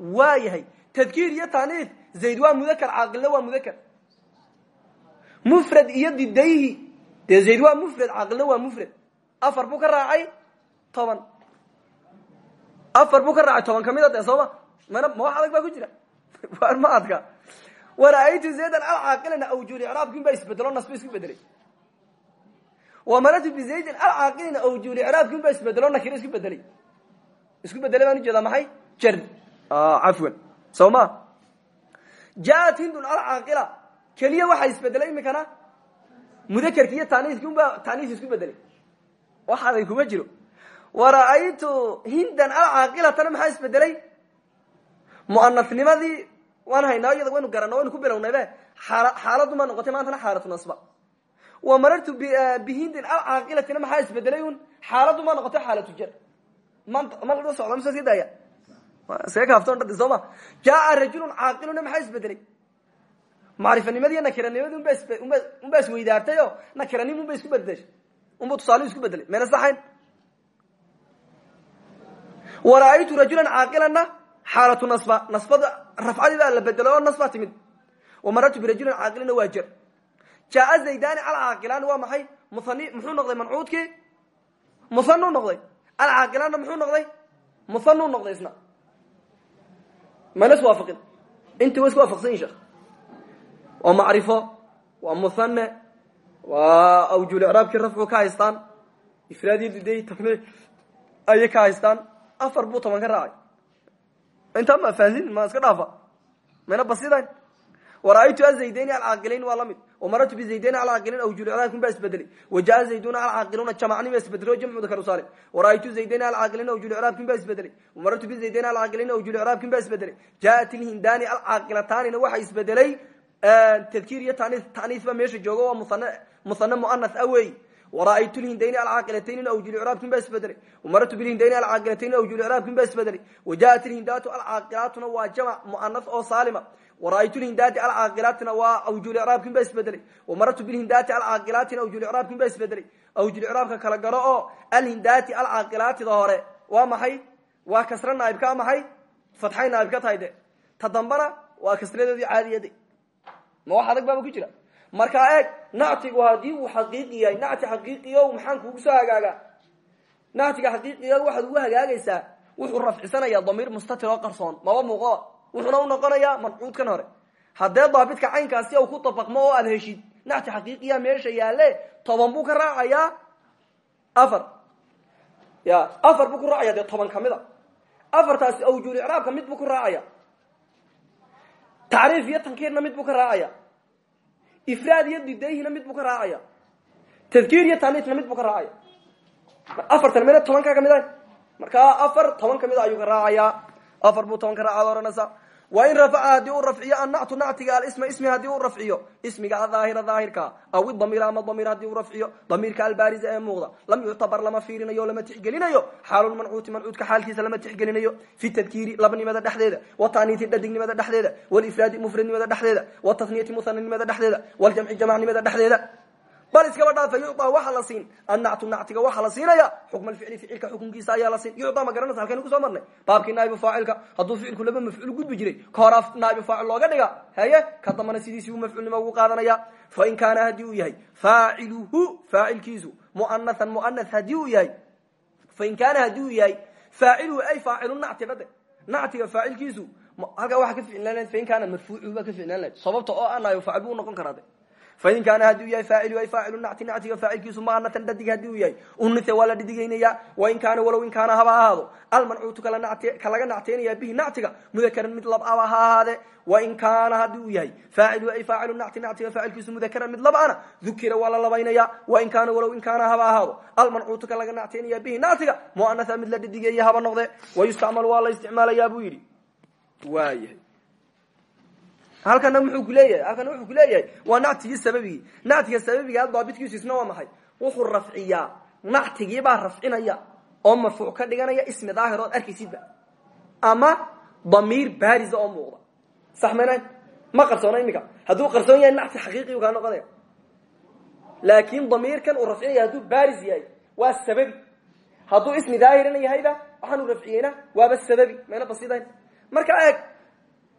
Speaker 1: waa yahay tadkiir iyo taaniif zayd waa mudakar caaqilna waa mudakar mufrad iyo didayhi dee zayd waa mufrad caaqilna waa mufrad. Afar buu raacay toban. Afar buu raacay toban ka mid a mana ma wax adag baa ku jira? Ma adka? Wara'aytu zaydan alcaaqilana awjul icraabkin baa isbedelo nasba isku bedelay. Wamaratu bizaydin alcaaqilina awjul icraabkin baa isbedelo nakiro isku bedelay. Isku bedelay baan u jeedaa maxay? Jar cafwan. Soo ma jaat hindun alcaaqila keliya waxaa isbedelay imikana mudakerki iyo taniiski unbaa taniis isku bedelay wax aday kuma jiro. Wara'aytu hindan alcaaqilatana maxaa isbedelay. Muanasnimadii waan haynaa iyada waynu garana waynu ku bilownaybe xaaladun baa noqotay maantana xaalatu nasba. Wa marartu bihindin alcaaqilatina maxaa isbedelay un. Xaaladun baa noqotay xaalatu jar. Manta ma lada socda mise sii daaya see kaaftoon dhadi soo ma jaaa rajulun caaqiluna maxaa isbedelay? Macrifanimadiiyo unba unbaa isweydaartay o nakiranim unba isku bedeshay unba tusaale isku bedelay. Mayna saxayn. Wara'aytu rajulan caaqilana xaalatu nasba. Nasbada rafcadii baa la bedelo oo nasbaa timid. Wamarartu birajulin caaqilina waa jer jaaa zaydani alcaaqilaani waa maxay? Muhani muxuu noqday mancuudkii? Muhanuu noqday. Alcaaqilaanna muxuu noqday? Muhanuu noqday isna mana is waafaqin intii wa isku waafaqsan yihiin sheekh. Waa macrifo waa muhane waa awjul icraabkii rafcu ka haystaan ifraadiy diday tafniic ayay ka haystaan afar buu toban ka raacay. Intaa ma fahansin ma iska dhaafa mayna basidan wara'aytu azaydayn alcaaqilayn waa la mid wamarartu bizaydayn alcaaqilayn awjul icraabkin baa isbedelay wajaa zayduna alcaaqiluna jamacni ba isbedelo jamcu dakar saalim wara'aytu zaydayn alcaaqilayn awjul icraabkin baa isbedelay wamarartu bizaydayn alcaaqilayn awjul icraabkin baa isbedelay jaat ilhindaani alcaaqilataanina waxa isbedelay tadkiir iyo taniis taniis baa meesha jooga waa muhane muhane muanas a wey wara'aytu lhindayni alcaaqilatayni awjul icraabkin baa isbedelay wamarartu bilhindayni alcaaqilatayni awjul icraabkin baa isbedelay wajaat ilhindaatu alcaaqilaatuna waa jamac muanas oo saalima wara'aytu lhindaati alcaaqilaatina waa awjul icraabkin baa isbedelay wamarartu bilhindaati alcaaqilaatina awjul icraabkin baa isbedelay awjul icraabka kala garo oo alhindaati alcaaqilaatida hore waa maxay waa kasre naaib ka maxay fatxay naaib ka tahay de ta dambana waa kasradoodii caadiyada ma wax adag baaba ku jira markaa eeg nactigu haddii uu xaqiiqi yahay nacti xaqiiqiyo maxaan kuugu soo hagaagaa nactiga xaqiiqiga waxaad ugu hagaagaysaa wuxuu rafcisanayaa damiir mustatir oo qarsoon maba muuqoa wuxuuna unoqonayaa mancuudkan hore. Haddee daabidka caynkaasi u ku dabaqmo oo aad heshid nacti xaqiiqiya meesha yaale toban buu ka raacayaa afar. Ya afar buu ku raacaya dee toban ka mid a. Afartaasi awjuul icraabka mid buu ku raacaya tacriif iyo tankiirna mid buu ka raacaya ifraad iyo didayhina mid buu ka raacaya tadkiir iyo taniifna mid buu ka raacaya afartan mid tobanka ka mid a. Markaa afar toban ka mid a ayuu ka raacaya afar buu toban ka raacad ohanaysa wain rafaca haddii uu rafciyo annactu nactiga alisma ismi haddii uu rafciyo. Ismiga adaahira daahirka aw idamiir ama damiir haddii uu rafciyo. Damiirka albaariza ee muuqda lam yuctabar lama fiirinayo lama tixgelinayo. Xaalulmancuuti mancuudka xaalkiisa lama tixgelinayo. Fi tadkiiri labnimada dhexdeeda wataniiti dhadignimada dhexdeeda walifraadi mufradnimada dhexdeeda watasniyati musananimada dhexdeeda waljamci jamacnimada dhexdeeda bal iskaba dhaafa yucطaa waxa la siin. Annactu nactiga waxa la siinaya. Xukma alficli ficilka xukunkiisa ayaa la siin. Yucطaa ma garanaysa halkaynu ku soo marnay? Baabkii naa'ibu faacilka hadduu ficilku laba mafcuul gudbi jiray ka horaa naa'ibu looga dhiga. Haye ka dambana sidiisii uu mafcuulnimo ugu qaadanaya. Fain kaana haddii uu yahay faaciluhu faacilkiisu muanathan muanath haddii uu yahay fain kaana haddii uu yahay faaciluhu ay faacilu nacti dhade nactiga faacilkiisu halkaa waxa ka lahayd fain kaana marfuucu baa ka lahayd. Sababta oo a naa'ibu noqon karaa de fain kaana haddii u yahay faacil ay faacilu nacti nactiga faacilkiisu muanatan dhadig haddii uu yahay unitha waa la dhidigaynaya wain kaana walow in kaana haba ahaado almancuutu ka laga nacteynaya bihi nactiga mudakaran mid lab aba ha ahaade wain kaana haddii uu yahay faacilu ay faacilu nacti nactiga faacilkiisu mudakaran mid lab ana dukira waa la labaynaya wain kaana walow in kaana haba ahaado almancuutu ka laga nacteynaya bihi nactiga muanatha mid la dhidigeeya haba noqde wayustacmal waa la isticmaalayaa buu yidhi waayahay halkana muxuu ku leeyahay halkana wuxuu ku leeyahay waa nactigii sababigii nactiga sababiga daabitkiisu waa maxay? Wuxuu rafciyaa nactigiibaa rafcinaya oo marfuuc ka dhiganaya ismi daahir ood arkaysidba ama damiir baariza oo muuqda. Sax mayna ma qarsoona iminka hadduu qarsoon yahay nacti xaqiiqi u kaa noqonaya. Laakin damiirkan uu rafcinaya hadduu baariz yahay waa sababi. Hadduu ismi daahirina yahayba waxaanu rafciyeyna waaba sababi. Mayna basidayn marka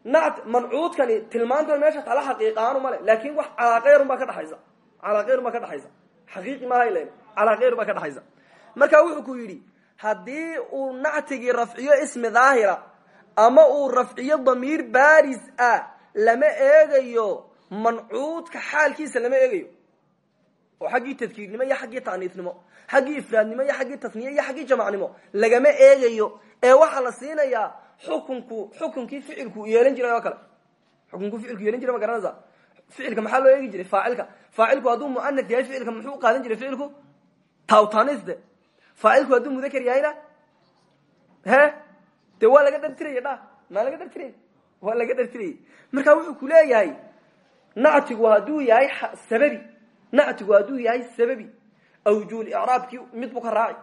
Speaker 1: nact mancuudkani tilmaanta meesha tala xaqiiqaanu male laakin wax calaaqeyrun baa ka dhexaysa calaaqeyrun baa ka dhexaysa xaqiiqi maaha ilan calaaqeyrun baa ka dhexaysa marka wuxuu ku yidhi haddii uu nactigii rafciyo ismi daahira ama uu rafciyo damiir baris ah lama eegayo mancuudka xaalkiisa lama eegayo. Oo xaggii tadkiirnimo iyo xaggii ta'niifnimo xaggii ifraadnimo iyo xaggii tasniye iyo xaggii jamacnimo lagama eegayo. Ee waxaa la siinayaa xukunku xukunkii ficilku yeelan jiray oo kale. Xukunku ficilku yeelan jiray ma garanaysa? Ficilka maxaa loo eegi jiray? Faacilka faacilku hadduu muanad yahay ficilka muxuu qaadan jiray ficilku? Tawtanisde faacilku hadduu mudakar yahayna he? Dee waa laga dhartiraya dha maa laga dhartiraya waa laga dhartirayay marka wuxuu ku leeyahay nactigu hadduu yahay sababi. Nactigu hadduu yahay sababi. Awjuul icraabkii mid buu ka raaci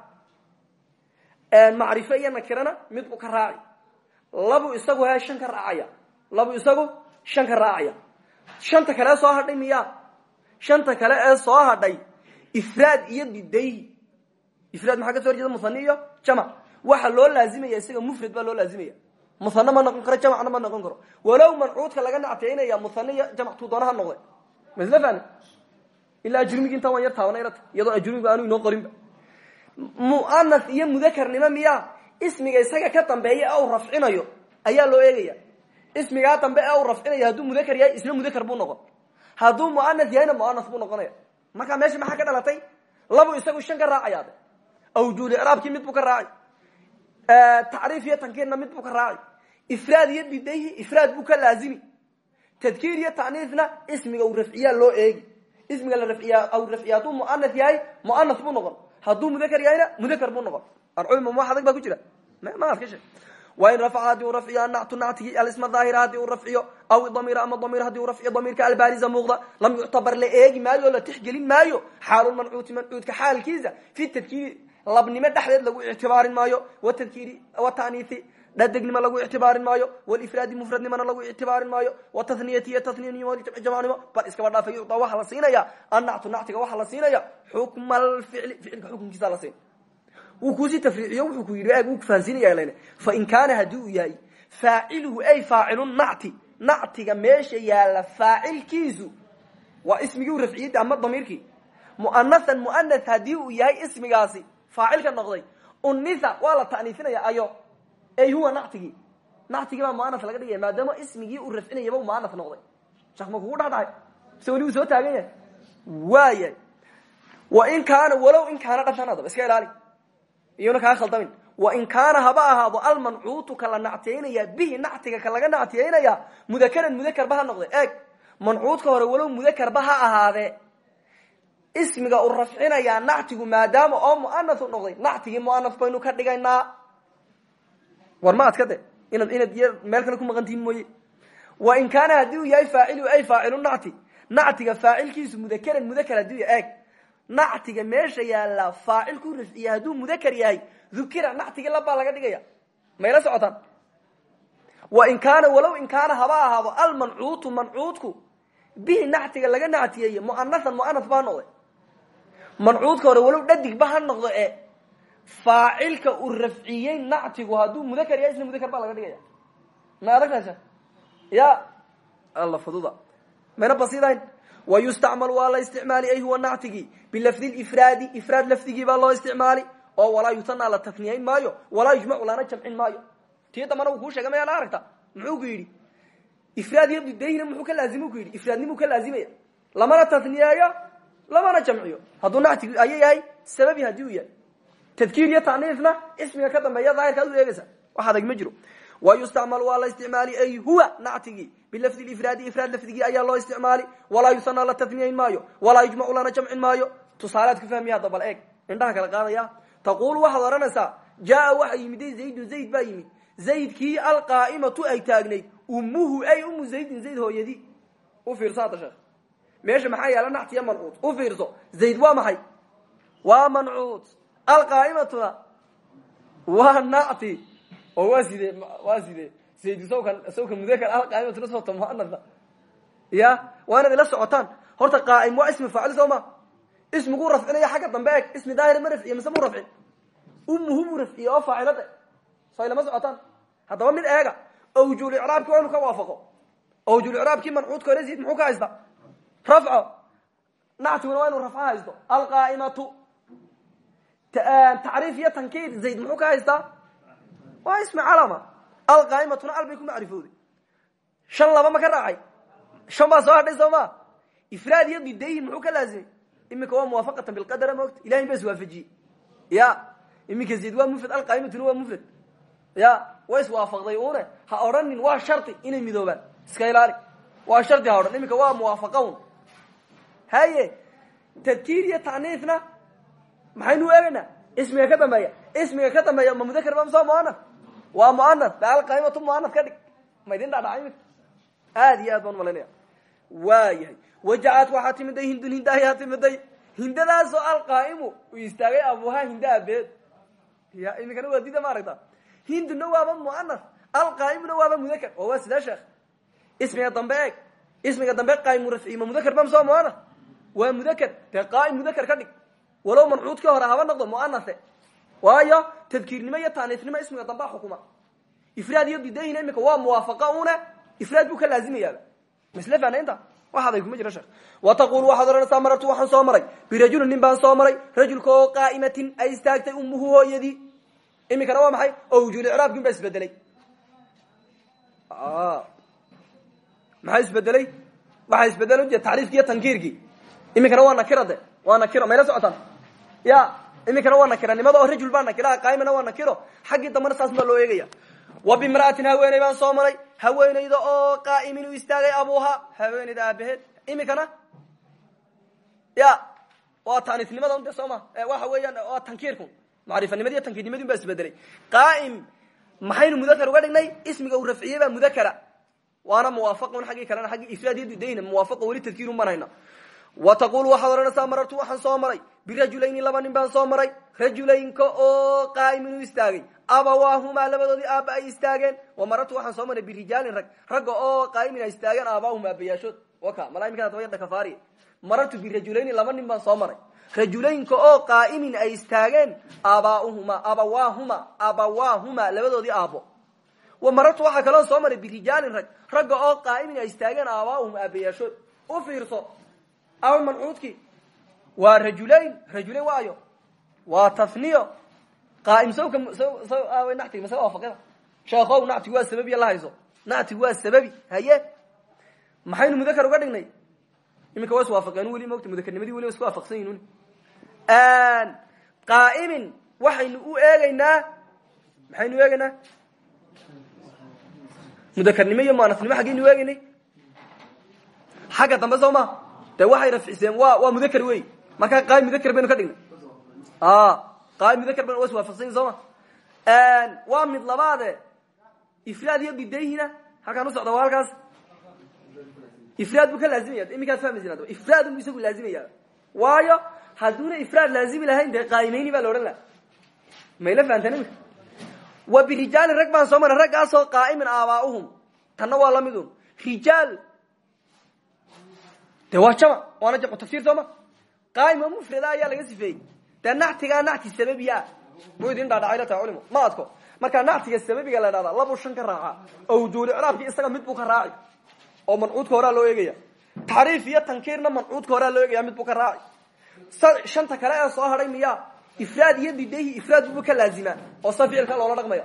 Speaker 1: macrifo iyo nakirana mid buu ka raaci labu isagu he shan ka raacaya. Labu isagu shan ka raacaya. Shanta kale soo hadhay miya shanta kale ee soo hadhay? Ifraad iyo didayhi ifraad maxaa ka so horjeeda? Muhani iyo jamac. Waxa loo laazimaya isaga mufrad baa loo laazimaya. Muhane ma noqon karo jamacna ma noqon karo. Walow mancuudka laga nacteynaya muhane iyo jamac tuu doona ha noqde masla fahmi? Ilaa ajrumigi intaan waan yar taabanayrat iyadoo ajrumigu aanu inoo qorinba. Muanas iyo mudakarnimo miya ismiga isaga ka dambeeya ee uu rafcinayo ayaa loo eegaya. Ismigaa dambe ee uu rafcinayo hadduu mudakar yahay isna mudakar buu noqon. Hadduu muanas yahayna muanas buu noqonaya. Markaa meesha maxaa ka dhalatay? Labu isagu shan ka raacayaade. Awjuul icraabkii mid buu ka raaci tacriif iyo tankiirna mid buu ka raaci ifraad iyo didayhi ifraad buu ka laazimi. Tadkiir iyo ta'niifna ismiga uu rafciyaa loo eegi. Ismiga la rafciya aw rafciya hadduu muanas yahay muanas buu noqon. Hadduu mudakar yahayna mudakar buu noqon arcuma wax adag baa ku jira. Maad ka sheeg wain rafaca haddii uu rafciyo anactu nactigi alisma daahira haddii uu rafciyo aw damiir ama damiir haddii uu rafciyo damiirka albaariza muuqda lam yuctabar la eegi maayo la tixgelin maayo xaalulmancuuti mancuudka xaalkiisa fi tadkiiri labnimo dhexdeed lagu ictibaarin maayo watadkiiri wataniisi dhadegnimo lagu ictibaarin maayo walifraadi mufradnimona lagu ictibaarin maayo wataniyati iyo taniyanimo jamacnimo bal iskaba dhaafa yucطa waxaa la siinaya annactu nactiga waxaa la siinaya xukma alficli ficilka xukunkiisa la siin wuu kuusii tafriiciyo wuxuu ku yidhi ag wuu kufahansiinaya len fain kaana haddii uu yahay faaciluhu ay faacilu nacti nactiga meesha yaalla faacilkiisu waa ismigii u rafciyada ama damiirkii. Muanathan muanath haddii uu ismigaasi faacilka noqday. Unitha waa la ta'niifinaya ayo ey huwa nactigii. Nactigii baa muanath laga dhigaya maadaama ismigii uu rafcinayaba muanath noqday. Shak ma kugu uu soo taagan yahay waayahay wain kaana walow in kaana dhantan iska ilaali iyona kaa khaldamin. Wain kaana haba ahaado almancuutu ka la bihi nactiga ka laga nactiyaynaya mudakaran mudakarba ha noqde. Eeg mancuudka hore walow mudakarba ha ahaadee ismiga u rafcinayaa nactigu maadaama oo muanathu noqday. Nactigii muanaf baynu ka dhigaynaa. War ma adka de inaad y meel kale ku maqantihin mooye. Wain kaana haddii uu yahay faacil ay faacilu nacti. Nactiga faacilkiisu mudakaran mudakar ya eeg nactiga meesha yaallaa faacil ku rafciya hadduu mudakar yahay dukira nactigii labaa laga dhigaya mayla socotaan? Wain kaana walow in kaana haba ahaado almancuutu mancuudku bihi nactiga laga nactiyeeye muanahan muanah baa noqday. Mancuudka hore walow dhadigba ha noqdo e faacilka uu rafciyey nactigu hadduu mudakar yahay isna mudakar baa laga dhigaya ma adagtasa ya alla fududa. Mayna basidayn wa yustacmal waa la isticmaali ay huwa nactigii bilafdi lifraadi ifraad lafdigii baa loo isticmaali oo walaa yutanaa la tafniyayn maayo walaa yujmacu lana jamcin maayo tii dambana uu kuu sheegay mayaa la aragta muxuu ku yidhi ifraad iyo bidayhina muxuu ka laazim ku yidhi ifraadnimuu ka laazimaya lamana taniyeeyo lamana jamciyo hadduu nactigi aya yahay sababi haddii uu yahay tadkiir iyo taniifna ismiga ka dambeeya daahirkaad u eegaysa wax adag ma jiro wa yustacmal waa la isticmaali ay huwa nactigii bilafdi ifraadi ifraad lafdigii ayaa loo isticmaali walaa yusanaa la taniyayn maayo walaa yujmacu lana jamcin maayo tusaalead ku fahmiya hadda bal eeg indhaha kala qaadaya taqulu waxaad odhanaysaa jaa waxa yimiday zaydun zayd baa yimid zaydkii alqaa'imatu ay taagnayd ummuhu ay umu zaydin zayd hooyadii u fiirso hadda sheekh meesha maxaa yaalla nactiya mancuud u fiirso waa maxay waa mancuud alqaa'imatuna oo waa sidee waa sidee zayd sawkan sawka mudakar alqaa'imatuna soota muanasa ya waa inaad socotaan. Horta qaa'im waa ismi faacil soo ma. Ismiguu rafcinaya xagga dambe eg. Ismi daahir ma rafciye mise mu rafcin umuhu buu rafciye oo faacilada. So ilama socotaan. Haddaba mid eega. Awjul icraabki waa inu ka waafaqo. Awjul icraabkii mancuudka hore zayd muxuu ka haysta? Rafco. Nactiguna waa inu rafco haysto. Alqaa'imatu. Tacriif iyo tankiir zayd muxuu ka haystaa waa ismi calama. Alqaa'imatuna al bay ku macrifowday shan laba ma ka raacay. Shan baa soo hadhay soo ma? Ifraad iyo bidayhi muxuu ka laazimay? Iminka waa muwaafaqatan bilqadara moogta ilahay ba iswaafajiyey ya. Iminka zayd waa mufrad alqaa'imatuna waa mufrad. Ya. Way iswaafaqday une ha odhanin waa shardi inay midoobaan. Iska ilaali. Waa shardi ha odhan. Iminka waa muwaafaqa un haye tadkiir iyo taniifna maxaynu eegaynaa? Ismiga ka dambeeya. Ismiga ka dambeeya ma mudakar waa muanaf de alqaimatu muanaf ka dhig. Ma idin dhadhacay iminka aad iyo aad baan malaynaya. Waa yahay wajacat waxaa timiday hindun hindayaa timiday hindadaasoo alqaa'imu uu istaagay abuhaa hinda abeed ya iminkana waa dida ma aragta hinduna waaba muanaf alqaa'imuna waaba mudakar oo waa sidaa sheekh. Ismiga dambe ismiga dambe qaaimu rafci ma mudakar ba mso muanaf waa mudakar dee qaa'im mudakar ka dhig. Walow mancuudkii hore haba noqdo muanahe waayo tadkiirnimo iyo taaniifnimo ismiga dambaa xukuma. Ifraad iyo bidayhina imika waa muwaafaqa ifraad buu ka laazimayaaba masle fanaynta waxaaday kuma jira sheekh. Wa taqul waxaad odhanaysaa marartu waxaan soo maray. Birajulin nin baan soo maray. Rajulka oo ay istaagtay ummuhu hooyadii. Iminkana waa maxay? Owjul icraabkin baa isbedelay. Maxaa isbedelay? Waxaa isbedelo je tacriifki iyo tankiirkii. Iminkana waa nakira de. Waa nakiro mayla socotaan? Ya iminkana waa nakiranimada oo rajul baa nakira qaa'imana waa nakiro xaggii dambana saas loo eegaya wa bimra'atin haweeney baan soo maray haweenayda oo qaa'imin u istaagay abuuha haweenayda aabaheed iminkana ya waa taaniifnimada un de soo ma waxa weeyaan waa tankiirku macrifanimadi iyo tankiirnimadin baa isbedelay qaa'im maxaynu mudakar uga dhignay ismiga uu rafciyey baa mudakara waana muwaafaqun xaggii kalena aggii ifraad iyo dudayna muwaafaqa weli tadkiirun baan hayna wa taqul waxaad odhanaysaa marartu waxaan soo maray birajulayni laba nin baan soo maray rajulaynka oo qaa'imin u istaagay abawaahumaa labadoodii aaba ay istaageen wa marartu waxaan soo maray birijaalin rag ragga oo qaa'imin ay istaageen aabaahum aabayaashood waka malaa imika daba yadha kafaariya marartu birajulayni laba nin baan soo maray rajulaynka oo qaa'imin ay istaageen aabaauhuma abawaahuma abawaahuma labadoodii aabo wa marartu waxaa kaloo soo maray birijaalin rag ragga oo qaa'imin ay istaageen aabaahum aabayaashood u fiirso aw mancuudki waa rajulayn rajulayn waayo waa tafniyo qaa'im sawka saw nactiga mase waafaqida sheekow nactigu waa sababi la hayso. Nactigu waa sababi haye. Maxaynu mudakar uga dhignay? Iminka waa iswaafaqeen weli mogta mudakarnimadii weli wa isku waafaqsan yihiin qaa'imin waxaynu u eegeynaa maxaynu u eegeynaa mudakarnimo iyo muanasnimo xaggeynu u eegeynay xagga de waxay rafciseen wa waa mudakr wey markaa qaa'im mudakr baynu ka dhignay. Qaa'im mudakr baynu was waafaqsanyi soo ma? Waa mid labaade ifraad iyo bidayhina halkaan u socda waa halkaas. Ifraad buu ka laazimaya iminkaad fahmaysin adaba ifraad unbu isagu laazimaya. Waayo hadduuna ifraad laazimi lahayn dee qaa'imayni baa la odhan laha mayla fahantaan imika wa birijaali rag baan soo maray raggaasoo qaa'imin aabaa'uhum tanna waa la midun rijaal de waa jama waana jamcu tafsir soo ma? Qaa'im oo mufrada ayaa laga sifeeyey. Dee nactigaa nacti sababiyaa buu idin dhaadhacay la tahay culimo ma adko. Markaa nactiga sababiga la dhahdaa labuu shan ka raaca. Oo wujuul icraabki isaga mid buu ka raaci oo mancuudka horaa loo eegaya. Taxriif iyo tankiirna mancuudka horaa loo eegaya mid buu ka raaci shanta kale ee soo hadhay miya ifraad iyo bidayhi ifraad buba ka laazimaa oo sida ficilka loola dhaqmaya.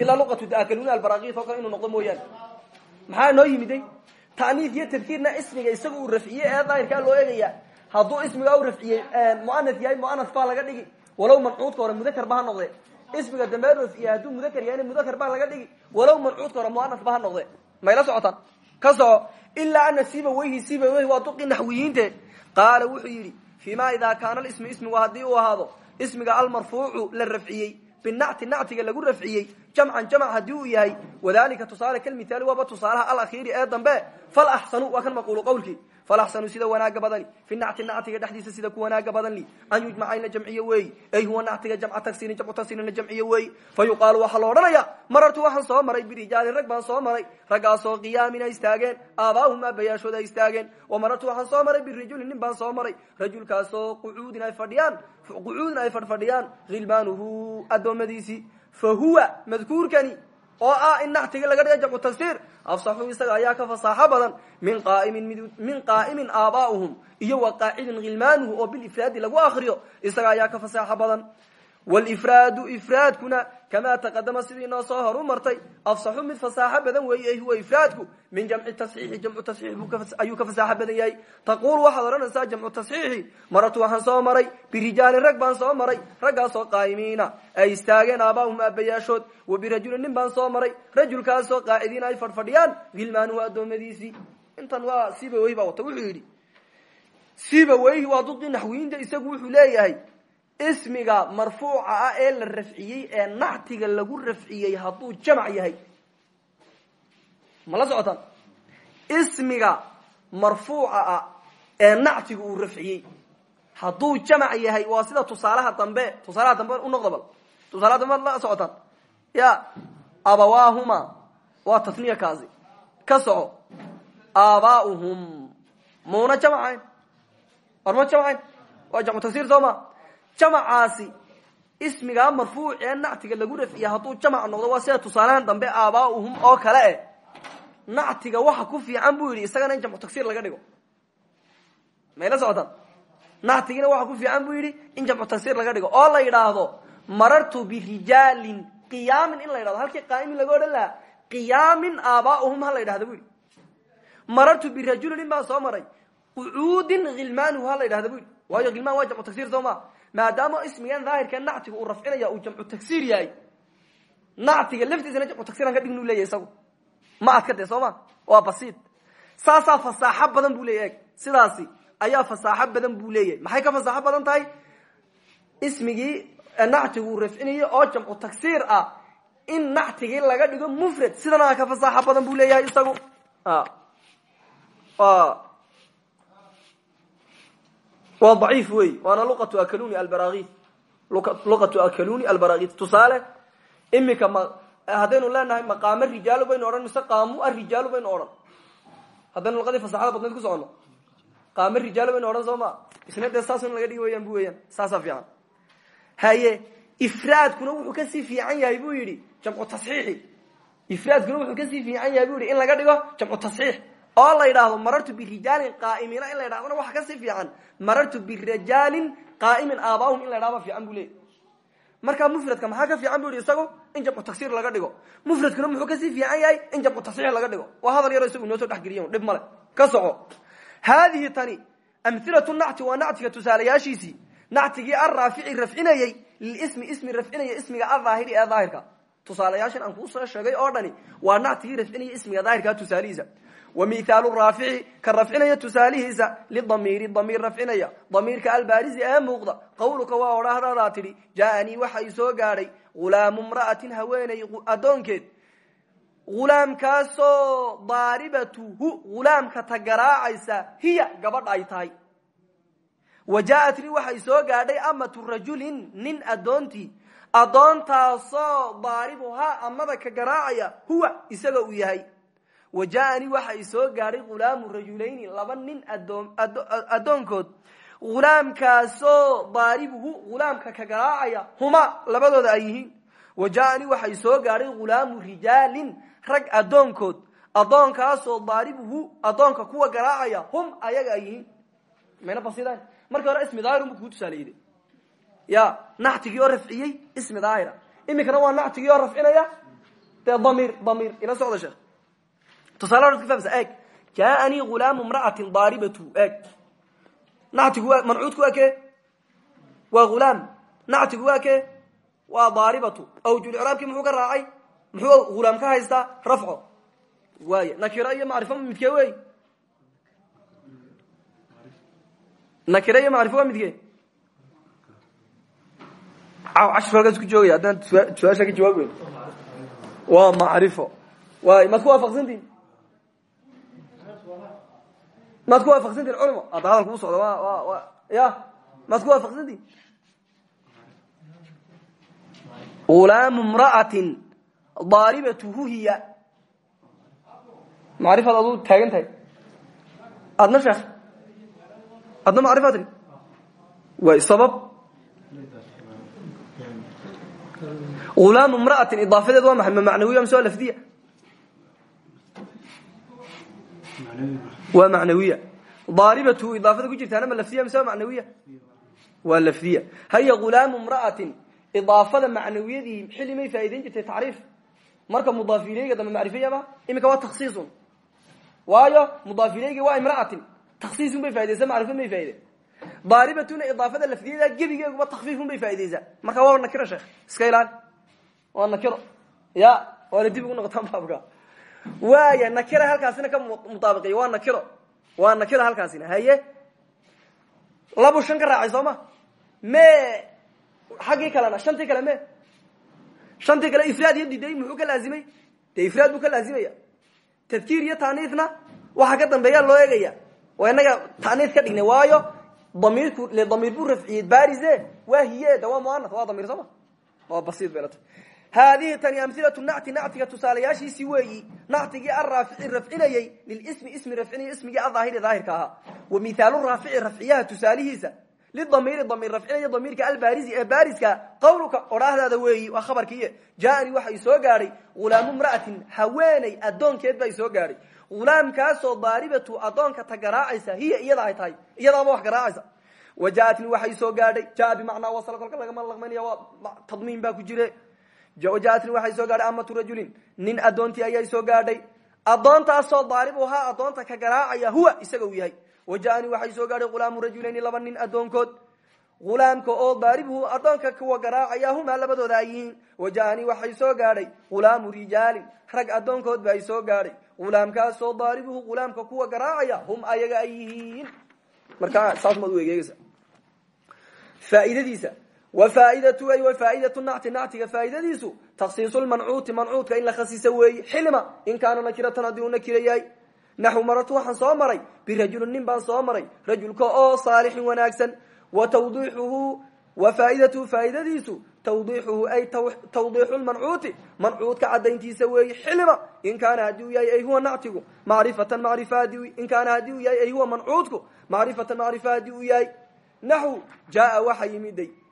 Speaker 1: Ilaa luqatu taakaluna albaraqis oo kale inuu noqdo mooyaane. Maxaa noo yimiday ta'niif iyo tadkiirna ismiga isaga uu rafciyey ee daahirkaa loo eegaya. Hadduu ismiga u rafciyey muanas yahay muanas baa laga dhigi. Walow mancuudka hore mudakar ba ha noqde. Ismiga dambe rafciyey hadduu mudakar yahayna mudakar baa laga dhigi. Walow mancuudka hore muanas ba ha noqde. Mayla socotaan? Ka soco. Ilaa ana siba weyhi siba weyhi waa duqi naxwiyiinte qaala wuxuu yidhi fi ma idaa kaana ismu ismigu haddii uu ahaado ismiga almarfuucu la rafciyey binacti nactiga lagu rafciyey jamcan jamc haddii uu yahay wadalika tusaale kalmithaali waaba tusaalaha alakhiiri ee dambe falaxsanu waa kan maquulu qawlkii falaxsanu sida wanaaga badani fi nacti nactiga dhexdiisa sida ku wanaaga badan li an yujmaca in la jamciyo weeyi ay huwa nactiga jamca tagsirin jamcu tagsirin la jamciyo weeyi fa yuqaalu waxaa la marartu waxaan soo maray birijaalin rag baan soo maray. Raggaasoo qiyaamin ay istaageen aabaahum aabayaashooda ay istaageen. Wa marartu waxaan soo maray birijulin nin baan soo maray. Rajulkaasoo qucuudin ay fadhiyaan qucuudin ay fadhfadhiyaan hilmaanuhu addoommadiisii. Fa huwa madkuurkani oo ah in nactiga laga dhiga jamcu tagsiir afsaxu isaga ayaa ka fasaaxo badan min qaaimin min qaa'imin aabaa'uhum iyo wa qaacidin hilmaanuhu oo bilifraadi lagu akriyo isaga ayaa ka fasaaxo badan wlifraadu ifraadkuna kamaa taqadama sidii noo soo horu martay afsaxu mid fasaaxo badan weeye huwa ifraadku min jamci tasxiixi jamcu tasxiix ayuu ka fasaaxo badan yahay taquul waxaad odhanaysaa jamcu tasxiixi marartu waxaan soo maray birijaalin rag baan soo maray raggaasoo qaa'imiina ay istaageen aabaahum aabayaashood wa birajulin nin baan soo maray rajulkaasoo qaacidiina ay fadhfadhiyaan hilmaanuhu addoommadiisii intan waa sibaweyh baa wata wuxuu yidhi sibaweyhi waa duqii naxwiyiinta isagu wuxuu leeyahay ismiga marfuuca ah ee la rafciyey ee nactiga lagu rafciyey hadduu jamc yahay. Ma la socotaan? Ismiga marfuuca ah ee nactiga uu rafciyey hadduu jamc yahay waa sida tusaalaha dambe tusaalaha dambe unoqda bal. Tusaalaha dambe la socotaan? Ya abawaahuma waa tasniya kaasi. Ka soco. Aabaauhum mauna jamcayn war ma jamcayn waa jamcu tagsiir soo ma jamacaasi ismigaa marfuuc ee nactiga lagu rafciya hadduu jamac noqdo waa sida tusaalahan dambe aabaauhum oo kale eh. Nactiga waxa ku fiican buu yidhi isagana in jamcu tagsiir laga dhigo. Mayla socotaan? Nactigiina waxa ku fiican buu yidhi in jamcu tagsiir laga dhigo. Oo la yidhaahdo marartu birijaalin qiyaamin in la yidhahdo. Halkii qaa'imin laga odhan lahaa qiyaamin aabaauhum ha la yidhahdo bu yidhi. Marartu birajulin baan soo maray qucuudin hilmaanuhu ha la yidhahdo bu yidhi. Waayo hilmaan waa jamcu soo ma maadaama ismigan daahirka nactiga uu rafcinaya uu jamcu tagsiir yahay. Nactiga laftiisana jamcu tagsiiran ka dhign u leyahy isagu. Ma adka dee soo ma? Waa basiid. Saasaa fasaaxo badan buu leya eg sidaasi ayaa fasaaxo badan buu leeyahay. Maxay ka fasaaxo badan tahay? Ismigii nactigu uu rafcinayay oo jamcu tagsiir ah. In nactigii laga dhigo mufrad sidana ka fasaaxo badan buu leeyahay isagu waa daciif wey waana luqatu akaluni albaraki luqatu akaluni albaraki tusaale imika ma haddaynu leenahay maqaamo rijaalu baynu odhan mise qaamu arijaalu baynu odhan. Haddaynu luqadii fasaxada badnayd ku socono qaamo rijaalu baynu odhan soo ma? Isna dee saas in laga dhigi wayaan bu weyaan saasaa fiican. Haye ifraadkuna wuxuu ka sii fiican yahay buu yidhi jamcu tasxiixi. Ifraadkuna wuxuu ka sii fiican yahay bu yidhi in laga dhigo jamcu tasxiix oo la yidhaahdo marartu birijaalin qaa'imiina in la yidhahdona waxa ka sii fiican marartu birajaalin qaa'imin aabaahum in la ydhahdo fiican bu leey markaa mufradka maxaa ka fiican bu yidhi isagu? In jamcu tagsiir laga dhigo. Mufradkuna muxuu ka sii fiican yahay? In jamcu tasxiix laga dhigo. Waa hadal yaro isagu inoo soo dhexgeliya dhib male ka soco. Haadihi tani amhilatu nacti waa nactiga tusaalayaashiisii. Nactigii arraafici rafcinayey lilismi ismi rafcinaya ismiga adaahiri ee daahirka tusaalayaashan aan kuusoo sheegay oo dhani waa nactigii rafcinaya ismiga daahirka tusaalihiisa. Wa mithaalu raafici ka rafcinaya tusaalihiisa lidamiiri damiir rafcinaya. Damiirka albaarizi ee muuqda qawluka waa odhahdadaa tidhi jaaanii waxa i soo gaadhay hulaamu mra'atin haweeney addoonkeed. Hulaamkaasoo daaribatuhu hulaamka ta garaacaysa hiya gabadha ay tahay. Wa jaaatni waxay soo gaadhay amatu rajulin nin addoontii addoontaasoo daaribuhaa amada ka garaacaya huwa isaga uu yahay. Wa jaaanii waxa i soo gaadhay hulaamu rajulayni laba nin addoonkood. Hulaamkaasoo daaribuhu hulaamka ka garaacaya huma labadooda ay yihiin. Wa jaaanii waxa i soo gaadhay hulaamu rijaalin rag addoonkood. Addoonkaasoo daaribuhu addoonka kuwa garaacaya hum ayaga ay yihiin. Mayna basidaan? Hore ismi daahir unbu kuu tusaaleyday ya nactigii oo rafciyey ismi daahira. Iminkana waa nactigii oo rafcinaya. Dee damiir damiir ila socda sheekh. Tusaale hor iska fahamsa eeg. Jaaanii hulaamu mra'atin daaribatu eeg. Nactigu waa mancuudku waa kee? Waa hulaam nactigu waa kee? Waa daaribatu. Awjulicraabkii muxuu ka raacay? Muxuu hulaam ka haystaa? Rafco. Waay nakiro iyo macrifo midkee wey nakiro iyo macrifo waa midkee cashir halkaas ku joogaya haddaan su'aasha ka jawaab weyn. Waa macrifo. Waay maad ku waafaqsantihin maad ku waafaqsantihin culimo hadda hadal kuu socda wa ya maad ku waafaqsantihin hulaamu mra'atin daaribatuhu hiya. Macrifaad aduu taagan tahay. Adna sheekh adna macrifaa tiri way sabab hulaamu mra'atin idaafadeed waa maxay? Ma macnawiya mise waa lafdiya? Waa macnawiya. Daaribatuhu idaafada ku jirtaana ma lafdiya mise waa macnawiya? Waa lafdiya. Haya hulaamu mra'atin idaafada macnawiyadii xilli may faa'idayn jirtay tacriif? Marka mudaaf ilayga dambe macrifiya ma iminka waa taksiisun waayo mudaaf ilayga waa imra'atin taksiisun bay faa'idaysa macrifo may faa'ide daaribatuna idaafada lafdiyada gebigeeguba takfiifun bay faa'idaysaa marka waa nakiro sheekh. Iska ilaali waa nakiro. Ya waana dib ugu noqotaan baabka. Waaya nakira halkaasina ka mutaabiqiya waa nakiro. Waa nakiro halkaasina. Haye? Labu shan ka raacay soo ma me xaggii kalena shantii kale me? Shantii kale ifraad iyo diday muxuu ka laazimay? Dee ifraad buu ka laazimaya? Tadkiir iyo taaniifna waxaa ka dambeeya loo eegaya. Waa inaga taaniif ka dhignay. Waayo damiirku le damiir buu rafciyey barise waa hiye de waa waa damiir sooma? Waa basiid bay la tahay haadihi tani amhilatu nacti nactiga tusaalayaashiisii weeyi nactigii araafici rafcinayey lilismi ismi rafcinaya ismigii adaahiri daahirka ahaa wa mithaalu raafici rafciyaha tusaalihiisa lidamiiri damiir rafcinaya damiirka albaarizi ee baariska qawluka odhaahdaada weeyi waa khabarkiiye jaaanii waxa i soo gaadhay hulaamu mra'atin haweeney addoonkeed baa i soo gaadhay hulaamkaasoo daaribatu addoonka ta garaacaysa hiya iyada ay tahay iyadaaba wax garaacaysa wa jaaatni waxa i soo gaadhay jaa bimacnaa wasl kolka lagama laqmaynaya waa tadmiin baa jaatni waxay soo gaadhay amatu rajulin. Nin addoontii ayaa soo gaadhay. Addoontaasoo daaribuhaa addoonta ka garaacaya huwa isaga uu yahay. Wajaanii waxay soo gaadhay hulaamu rajulayni laba nin addoonkood. Hulaamka oo daaribhu addoonka kuwa garaacaya humaa labadooda ay yihiin. Wajaanii waxay soo gaadhay hulaamu rijaalin. Rag addoonkood ba soo gaadhay. Hulaamkaasoo daaribuhu hulaamka kuwa garaacaya hum ayaga ay yihiin. Markaa saas maad u egeegeysa wafaaidatu ay wafaaidatu nacti nactiga faaidadiisu taksiisu lmancuuti mancuudka in la khasiso weeyi xilma in kaana nakiratan haddii uu nakira yahay naxu maratu waxaan soo maray birajulin nin baan soo maray rajulka oo saalixin wanaagsan wa tawdiixuhu wa faaidatuhu faaidadiisu tawdiixuhu ay tawdiixu lmancuuti mancuudka cadayntiisa weeyi xilma in kaana haddii uu yahay ay huwa nactigu macrifatan macrifa in kaana haddii uu yahay ay huwa mancuudku macrifatan macrifa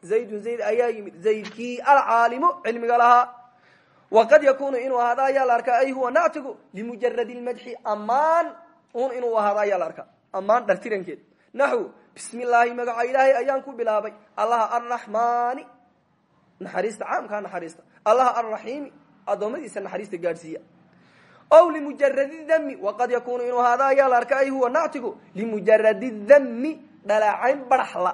Speaker 1: zaydun zayd ayaa yimid. Zaydkii alcaalimu cilmiga lahaa. Waqad yakunu inuu ahaado ayaa la arkaa ay huwa nactigu limujaradi lmadxi ammaan un inuu ahaado ayaa la arkaa. Ammaan dhartirankeed naxu bismi illaahi magaca ilaahay ayaan ku bilaabay. Allaha arraxmaani. Naxariista caamkaa naxariista. Allaha arraxiimi addoommadiisa naxariista gaadhsiiya. Ow limujaradi dami waqad yakunu inuu ahaado ayaa la arkaa ay huwa nactigu limujaradi dami dhaleecayn baraxla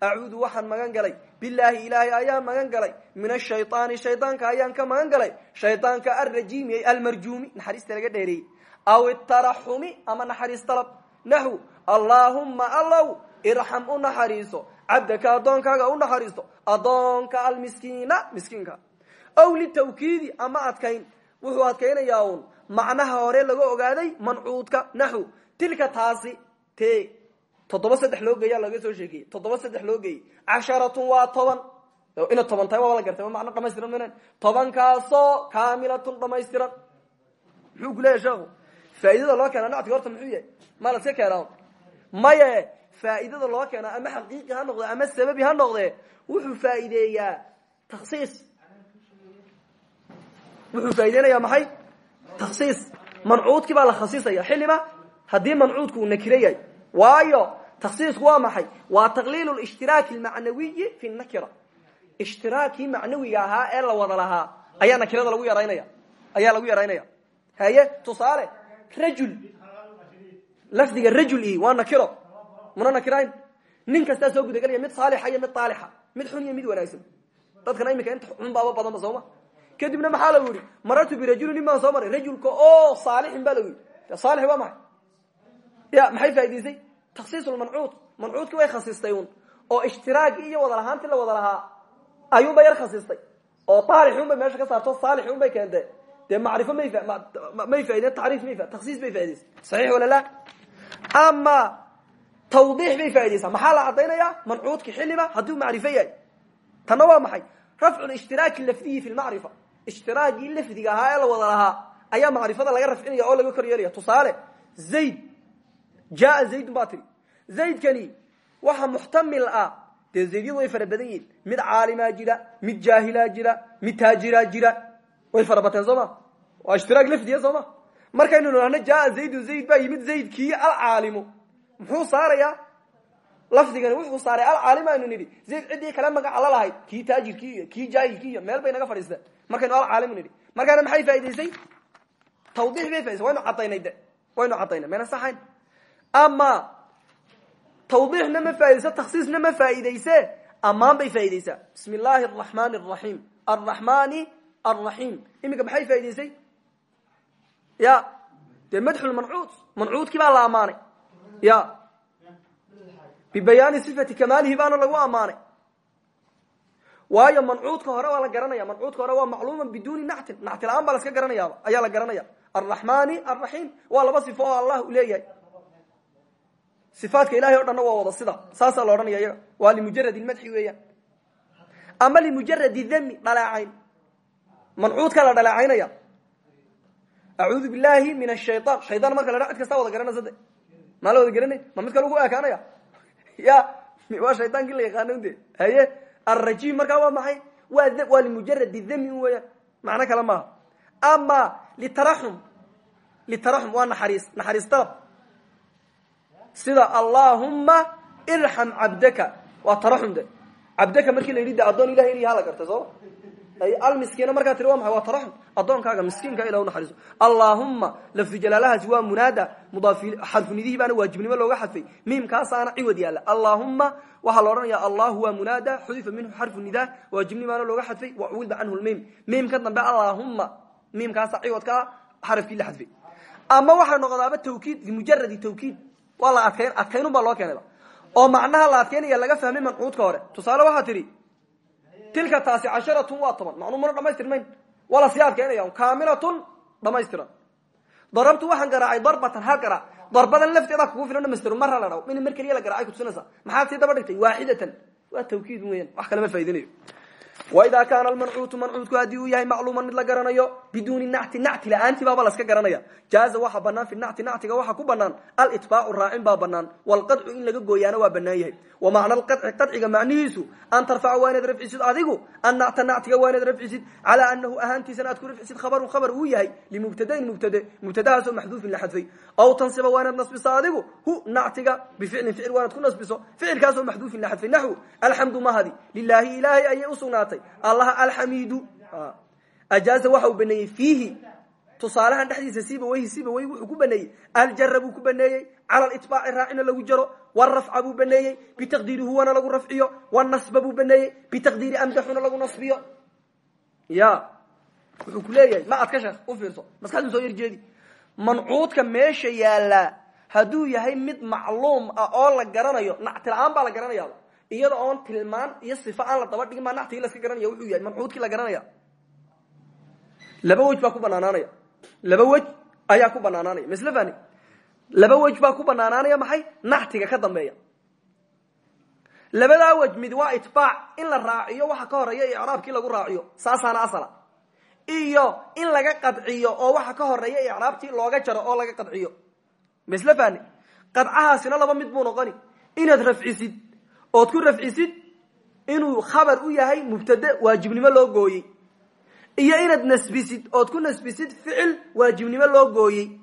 Speaker 1: acuudu waxaan magan galay bilaahi ilaahay ayaan magan galay min ashayطaani shaydaanka ayaan ka magan galay shaydaanka alrajiimi ay almarjuumi naxariista laga dheereeyey aw itaraxumi ama naxariis dalab naxw allaahumma allow irxam u naxariiso cabdaka addoonkaaga u naxariisto addoonka almiskiina miskiinka aw litawkiidi ama adkayn wuxuu adkaynayaa uun macnaha hore laga ogaaday mancuudka naxw tilka taasi te toddoba saddex loo geeya laga soo sheekeyey toddoba saddex loo geeyey casharatun waa toban. Ina toban tahay waaba la gartay ma macno dhamaystiran mn tobankaasoo kaamilatun dhamaystiran. Muxuu ku leeyahy sheekhu? Faaidada loo keena nactiga horta muxuu yahay? Ma la iska keenaa maye faa'iidada loo keena ama xaqiiqi ha noqde ama sababi ha noqde wuxuu faa'iideeyaa taksiis wuxuu faa'ideynaya maxay? Taksiis mancuudkii baa la khasisaya. Xilliba haddii mancuudku uu nakiro waayo taksiisku waa maxay? Waa taqliil lshtiraaki almacnawiyi fi nakira. Ishtiraakii macnawiga ahaa ee la wada lahaa. Ayaa nakirada lagu yaraynaya. Ayaa lagu yaraynaya. Haye tusaale. Rajul. Lafdiga rajul i waa nakiro. Muna nakirayn? Nin kastaa soo gudagelaya mid saalixa iyo mid aalixa mid xun iyo mid wanaagsan. Dadkana imika inta xun baaba badanba sooma kadibna maxaa lagu yihi marartu birajuli nin baan soo maray. Rajulka o saalixin ba lagu yidhi. Saalix waa maxay? Ya maxay taksiisulmancuud mancuudki way khasistay un oo ishtiraagi iyo wada lahaanti la wada lahaa ayuunba yar khasistay oo aalixun bay meesha ka saarto saalixun bay keente dee macrifo may may faideen tacriif may taksiis bay faa'idaysay saxiix wala la ama tawdiix bay faaidaysaa maxaa la caddaynaya mancuudki xilliba hadduu macrifo yahay. Tanna waa maxay? Rafcu ishtiraaki lafdiyi fi lmacrifa ishtiraagii lafdiga ahaa ee la wada lahaa ayaa macrifada laga rafcinaya oo laga kor yeelaya tusaale zayd jaa zaydun baa tiri zaydkani waxa muxtamil ah dee zaydyadu way fara badan yihiin mid caalimaa jira mid jaahilaa jira mid taajiraa jira way fara bateen soo ma waa ishtiraag lafdiya soo ma markaynu nahno jaa zaydun zayd baa yimid zaydkii wuxuu saaray alcaalim aynu nidhi zayd ciddii kale magaca la lahayd kii taajirkii iyo kii jaahilkii iyo meel bay naga fadhiisteen markaynu alcaalimu nidhi markaana maxay faa'idaysay tawdiix bay faidaysa waynu caddaynay de waynu caddaynay mayna saxayn ama tawdiixna ma faa'idaysa taksiisna ma faa'idayse ammaan bay faa'idaysaa bismi illaahi araxmaani araxiim arraxmaani arraxiim iminka maxay faa'idaysay ya dee madxulmancuud mancuudkii baa la ammaanay ya. Bibayaani sifati kamaalihi baana lagu waayo mancuudka hore waa la garanaya. Mancuudka hore waa macluuma biduuni nactin. Nacti baa laska garanayaaba. Ayaa la garanaya. Arraxmaani arraxiim waa laba sifo oo allah u leeyahay sifaadka ilahay o dhanna waa wada sida. Saasaa la odhanaya iyaga. Waa limujaradi lmadxi weeyaan. Ama limujaradi dami dhaleecayn. Mancuudkaa la dhaleecaynaya acuudu billahi min ashayaan shayaan marka la dha cid kastaa wada garanaysa la wada garanay ma mid kale ugu ekaanaya ya waa shaytaankii la yaqaano haye arrajim markaa waa maxay? Waa waa limujaradi dami weeyaan. Macno kale maaha. Ama litaraxum. Litaraxum waa naxariis naxariis dalab sida allahuma irxam cabdaka waa taraxum de cabdaka markii la yidhi de addoon ilahi in yaha la gartay sooma almiskiina markaa tiri wa maay waa taraxum addoonkaaga miskiinka ilah unaxariiso allahuma lafdi jalaalahaasi waa munaada mudaaf xarfunidihii baana waajibnimo looga xadfay. Miimkaasaana ciwad yaalla. Allahuma waxaa la odhanaya allahu waa munaada xudifa minhu xarfu nida waajibnimaana looga xadfay. Wacuwida canhu lmiim. Miimka dambe allahuma miimkaasa ciwadka xarafkii la xadfay. Ama waxay noqdaaba tawkiid limujaradi tawkiid waa la adkayn adkaynun baa loo oo macnaha la adkaynaya laga fahmay mancuudka hore. Tusaale waxaa tidhi tilka taasi casharatun waa toban. Macnuu dhamaystirmayn waa la sii adkaynaya kaamilatun dhamaystiran darabtu waxaan garaacay darbatan hal garaac darbadan lafteeda kugu filan dhamaystiro marra la dhaw in mar la garaacay kutusinaysa maxaad sii daba dhigtay? Waaxidatan waa tawkiid weeyaan wax kale ma faa'idinayo waidaa kaana almancuutu mancuudku haddii uu yahay macluuman mid la garanayo biduuni nacti nacti la'aanti baaba laska garanaya jaaza waxaa banaan fi nacti nactiga waxaa ku banaan alitbaacu raacin baa banaan walqadcu in laga gooyaana waa banaan yahay wa macna alqadci qadciga macnihiisu an tarfaca waa inaad rafcisid adigu annacta nactiga waa inaad rafcisid calaa anahu ahaantiisana aad ku rafcisid khabarun khabar uu yahay limubtadain mubtade mubtadahaasoo maxduufin la xadfay aw tansiba waa inaad nasbiso adigu hu nactiga bificlin ficil waa inaad ku nasbiso ficilkaasoo maxduufin la xadfay naxwu alxamdu mahadi lilaahi ilaahay ayay usugnaatay allaha alxamiidu ajaaza waxa uu baneeyey fiihi. Tusaalahan dhexdiisa sibaweyhi sibawey wuxuu ku baneeyey. Aljara buu ku baneeyey. Cala litbaaci raacina lagu jaro. Warafca buu baneeyey. Bitaqdiiri huwana lagu rafciyo. Wanasba buu baneeyey. Bitaqdiiri amdaxuna lagu nasbiyo. Ya. Wuxuu ku leeyahay. Ma ad ka sheekh u fiirso. Maskaxdu soo yarjeedi. Mancuudka meesha yaallaa hadduu yahay mid macluum ah oo la garanayo nacti la'aan baa la garanaya iyada oon tilmaan iyo sifa aan la daba dhigin baa nactigii laska garanaya wuxuu yahay mancuudkii la garanaya. Laba wej baa ku banaanaanaya. Laba wej ayaa ku banaanaanaya. Masle fani laba wej baa ku banaanaanaya maxay? Nactiga ka dambeeya. Labadaa wej mid waa itbaac in la raaciyo waxa ka horreeya icraabkii lagu raaciyo saasaana asala. Iyo in laga qadciyo oo waxa ka horreeya icraabtii looga jaro oo laga qadciyo. Masle fani qadcahaasina laba mid buu noqoni. Inaad rafcisid ood ku rafcisid inuu khabar u yahay mubtade waajibnimo loo gooyey iyo inaad nasbisid ood ku nasbisid ficil waajibnimo loo gooyey.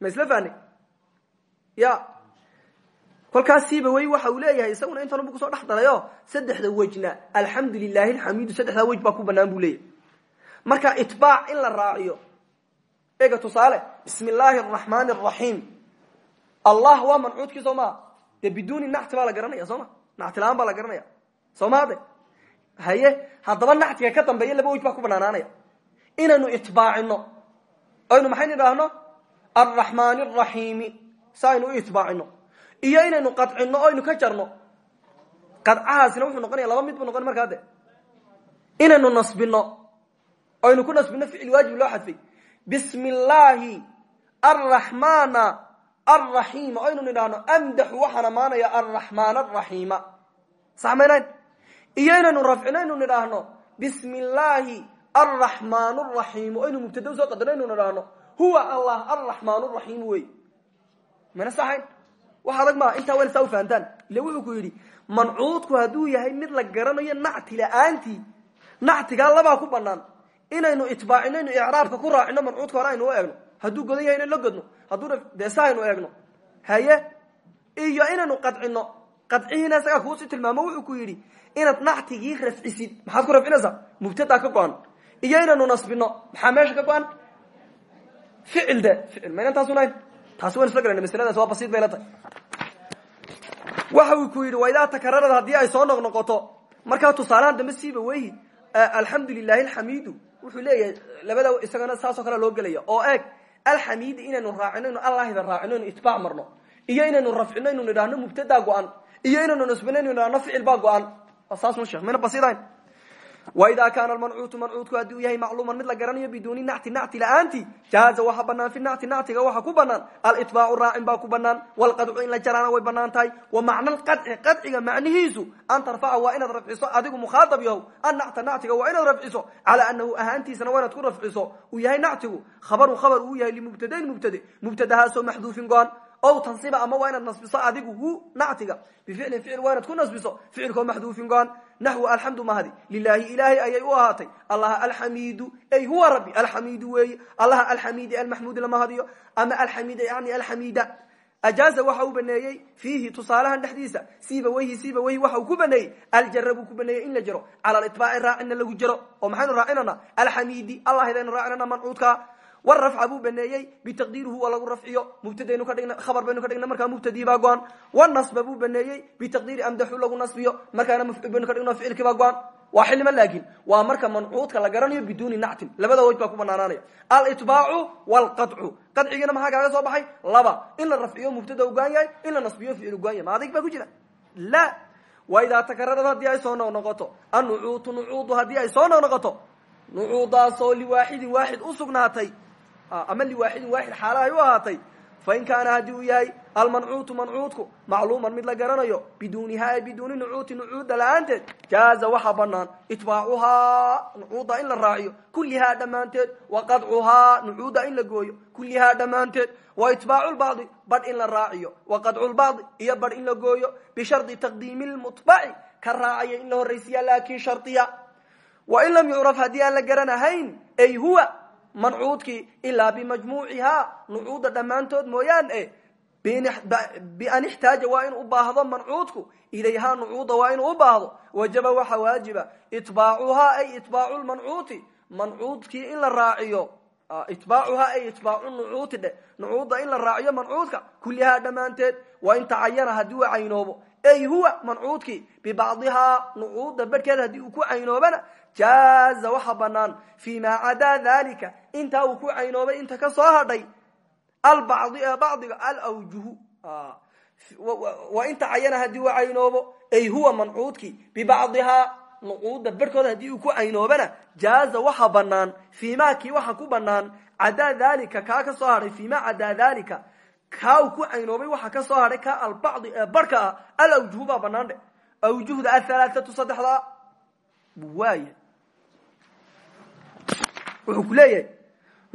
Speaker 1: Ma isla fahni ya. Kolkaas sibawey waxa uu leeyahay isaguna intan bu ku soo dhex darayo saddexda wejna alxamdu lilahi alxamidu saddexdaa wej baa ku banaan buu leeyahay. Marka itbaac in la raaciyo ega tusaale bismi illaahi araxmaani araxiim allah waa mancuudkii soo dee biduni nacti baa la garanaya soo ma? Nacti la'aan baa la garanaya. Soo maade haye haddaba nactiga ka dambeeya laba wej ku banaanaanaya inaynu itbaacino. Aynu maxaynu idhaahno alraxmaani araxiimi si aynu iyo inaynu qadcino aynu ka jarno. Qadcahaasina wuxuu noqonaya laba mid buu noqon markaa de inaynu aynu ku nasbino ficil waajib loo xadfay. Bismi illaahi alraxiima aynu nidhaahno amdaxu waxaan amaanaya alraxmaan araxiima sax maynayn iyo inaynu rafcino aynu nidhaahno bismi illaahi alraxmaan raxiimu aynu mubtada u soo qadarno aynu nidhaahno huwa allah alraxmaan raxiim wey. Mana saxayn? Wax adag maa intaa wayna saa u fahantaan. Ile wuxuu ku yidhi mancuudku hadduu yahay mid la garanayo nacti la'aantii nactigaa labaa ku banaan inaynu itbaacino aynu icraabka ku raacino mancuudka hore hadduu godan yahay inaynu la godno hadduu dee aynu eegno. Haye iyo inaynu qadcino qadcihiina isagaa kuusii tilmaamo wuxuu ku yidhi inaad nactigii rafcisid. Maxaad ku rafcinaysaa? Mubtadaa ka go-an. Iyo inaynu nasbino maxaa ka go-an? Ficil de ficil. Maynan taasunahayn taasi waynu isla garana masladaas waa basiid tahay. Waxa uu ku yidhi waidaa takararad haddii ay soo noqnoqoto markaa tusaalahan dambe siiba weyi alxamdu lilahi wuxuu leeyahay labada isagana saasoo kale loo gelaya oo eeg alxamidi inaynu raacino inu allahida raacino inu itbaac marno. Iyo inaynu rafcino inu nidhaahno mubtadaa go-an. Iyo inaynu nasbino inu nidhahno ficil baa go-an. Saas ma sheekh mayna basiidayn waidaa kaana mancuutu mancuudku haddii u yahay macluuman mid la garanayo biduuni nacti nacti la'aanti jaaza waxa banaan fi nacti nactiga waxa ku banaan alitbaacu raacin baa ku banaan walqadcu in la jaraana way bannaan tahay wa macna lqadci qadciga macnihiisu an tarfaca waa inaad rafciso adigu mukhaatab yahow annacta nactiga waa inaad rafciso calaa anahu ahaantiisana waa ku rafciso uu yahay nactigu khabaru khabar uu yahay limubtadayn mubtade mubtadahaasoo maxduufin go-an ow tansiba ama waa inaad nasbiso adigu hu nactiga bificlin ficil waa inaad ku nasbiso ficilkoo maxduufin go-an naxwu alxamdu mahadi lilaahi ilaahay ayay u ahaatay allaha alxamiidu ay huwa rabbi alxamiidu weeye allaha alxamiidi almaxmuud lama ama alxamid yani alxamiida ajaaza waxa uu baneeyey fiihi tusaalahan dhexdiisa siiba weyhi siiba weyhi waxa uu ku baneeyey aljara in la jaro cala litbaaci raacina lagu jaro oo maxaynu raacinana alxamiidi allah idaynu raacinana mancuudka warafca buu baneeyey bitaqdiirihu waa lagu rafciyo. Mubtadaynu ka dhigna khabar baynu ka dhigna markaa mubtadii baa go-an. Wanasba buu baneeyey bitaqdiiri amdaxu lagu nasbiyo markaana mafcuul baynu ka dhigno ficilkii baa go-an. Waa xilima laakin waa marka mancuudka la garanayo biduuni nactin. Labada waj baa ku banaanaanaya alitbaacu walqadcu qadcigiina maxaa kaaga soo baxay? Laba in la rafciyo mubtada ugaan yahay in la nasbiyo ficil ugaan yahay. Ma baa ku jira? La. Waidaa takararad haddii ay soo noqnoqoto. Annucuutu nucuudu haddii ay soo noqnoqoto. Nucuudaasoo liwaaxidin waaxid u sugnaatay ama liwaaxidin waaxid xaalahay u ahaatay. Fain kaana haddii uu yahay almancuutu mancuudku macluuman mid la garanayo biduunihaa biduuni nucuuti nucuuda la'aanteed jaaza waxaa banaan itbaacuhaa nucuuda in la raaciyo kullihaa dhammaanteed wa qadcuhaa nucuuda in la gooyo kullihaa dhammaanteed wa itbaacu lbacdi badh in la raaciyo wa qadcu lbacdi iyo badh in la gooyo bishardi taqdiimi lmutbaci ka raacaya in la horraysiya laakin shardiya wain lam yucraf haddii aan la garanahayn ay huwa mancuudkii ilaa bimajmuucihaa nucuuda dhammaantood mooyaan e bian ixtaaja waa inuu baahdo mancuudku ilayhaa nucuuda waa inuu u baahdo wajaba waxa waajiba itbaacuhaa ay itbaacu lmancuuti mancuudkii in la raaciyo itbaacuhaa ay itbaacu nucuuti dhe nucuudda in la raaciyo mancuudka kullihaa dhammaanteed waa in tacayana haddii uu caynoobo ey huwa mancuudkii bibacdihaa nucuudda barhkeeda haddii uu ku caynoobana jaaza waxa banaan fi maa cadaa dalika intaa uu ku caynoobay inta ka soo hadhay albacdi ee bacdiga alwjuhu waa in tacayana haddii uu caynoobo ay huwa mancuudkii bibacdihaa nuquuda barhkooda haddii uu ku caynoobana jaaza waxa banaan fii ma kii waxa ku banaan cadaa dalika kaa ka soo hadhay fii ma cadaa dalika kaa ku caynoobay waxa ka soo hadhay ka albacdi ee barhka ah alawjuhu baa banaan dhe. Awjuhda ahalaaatu saddexdaa. Waaya wuxuu ku leeyahay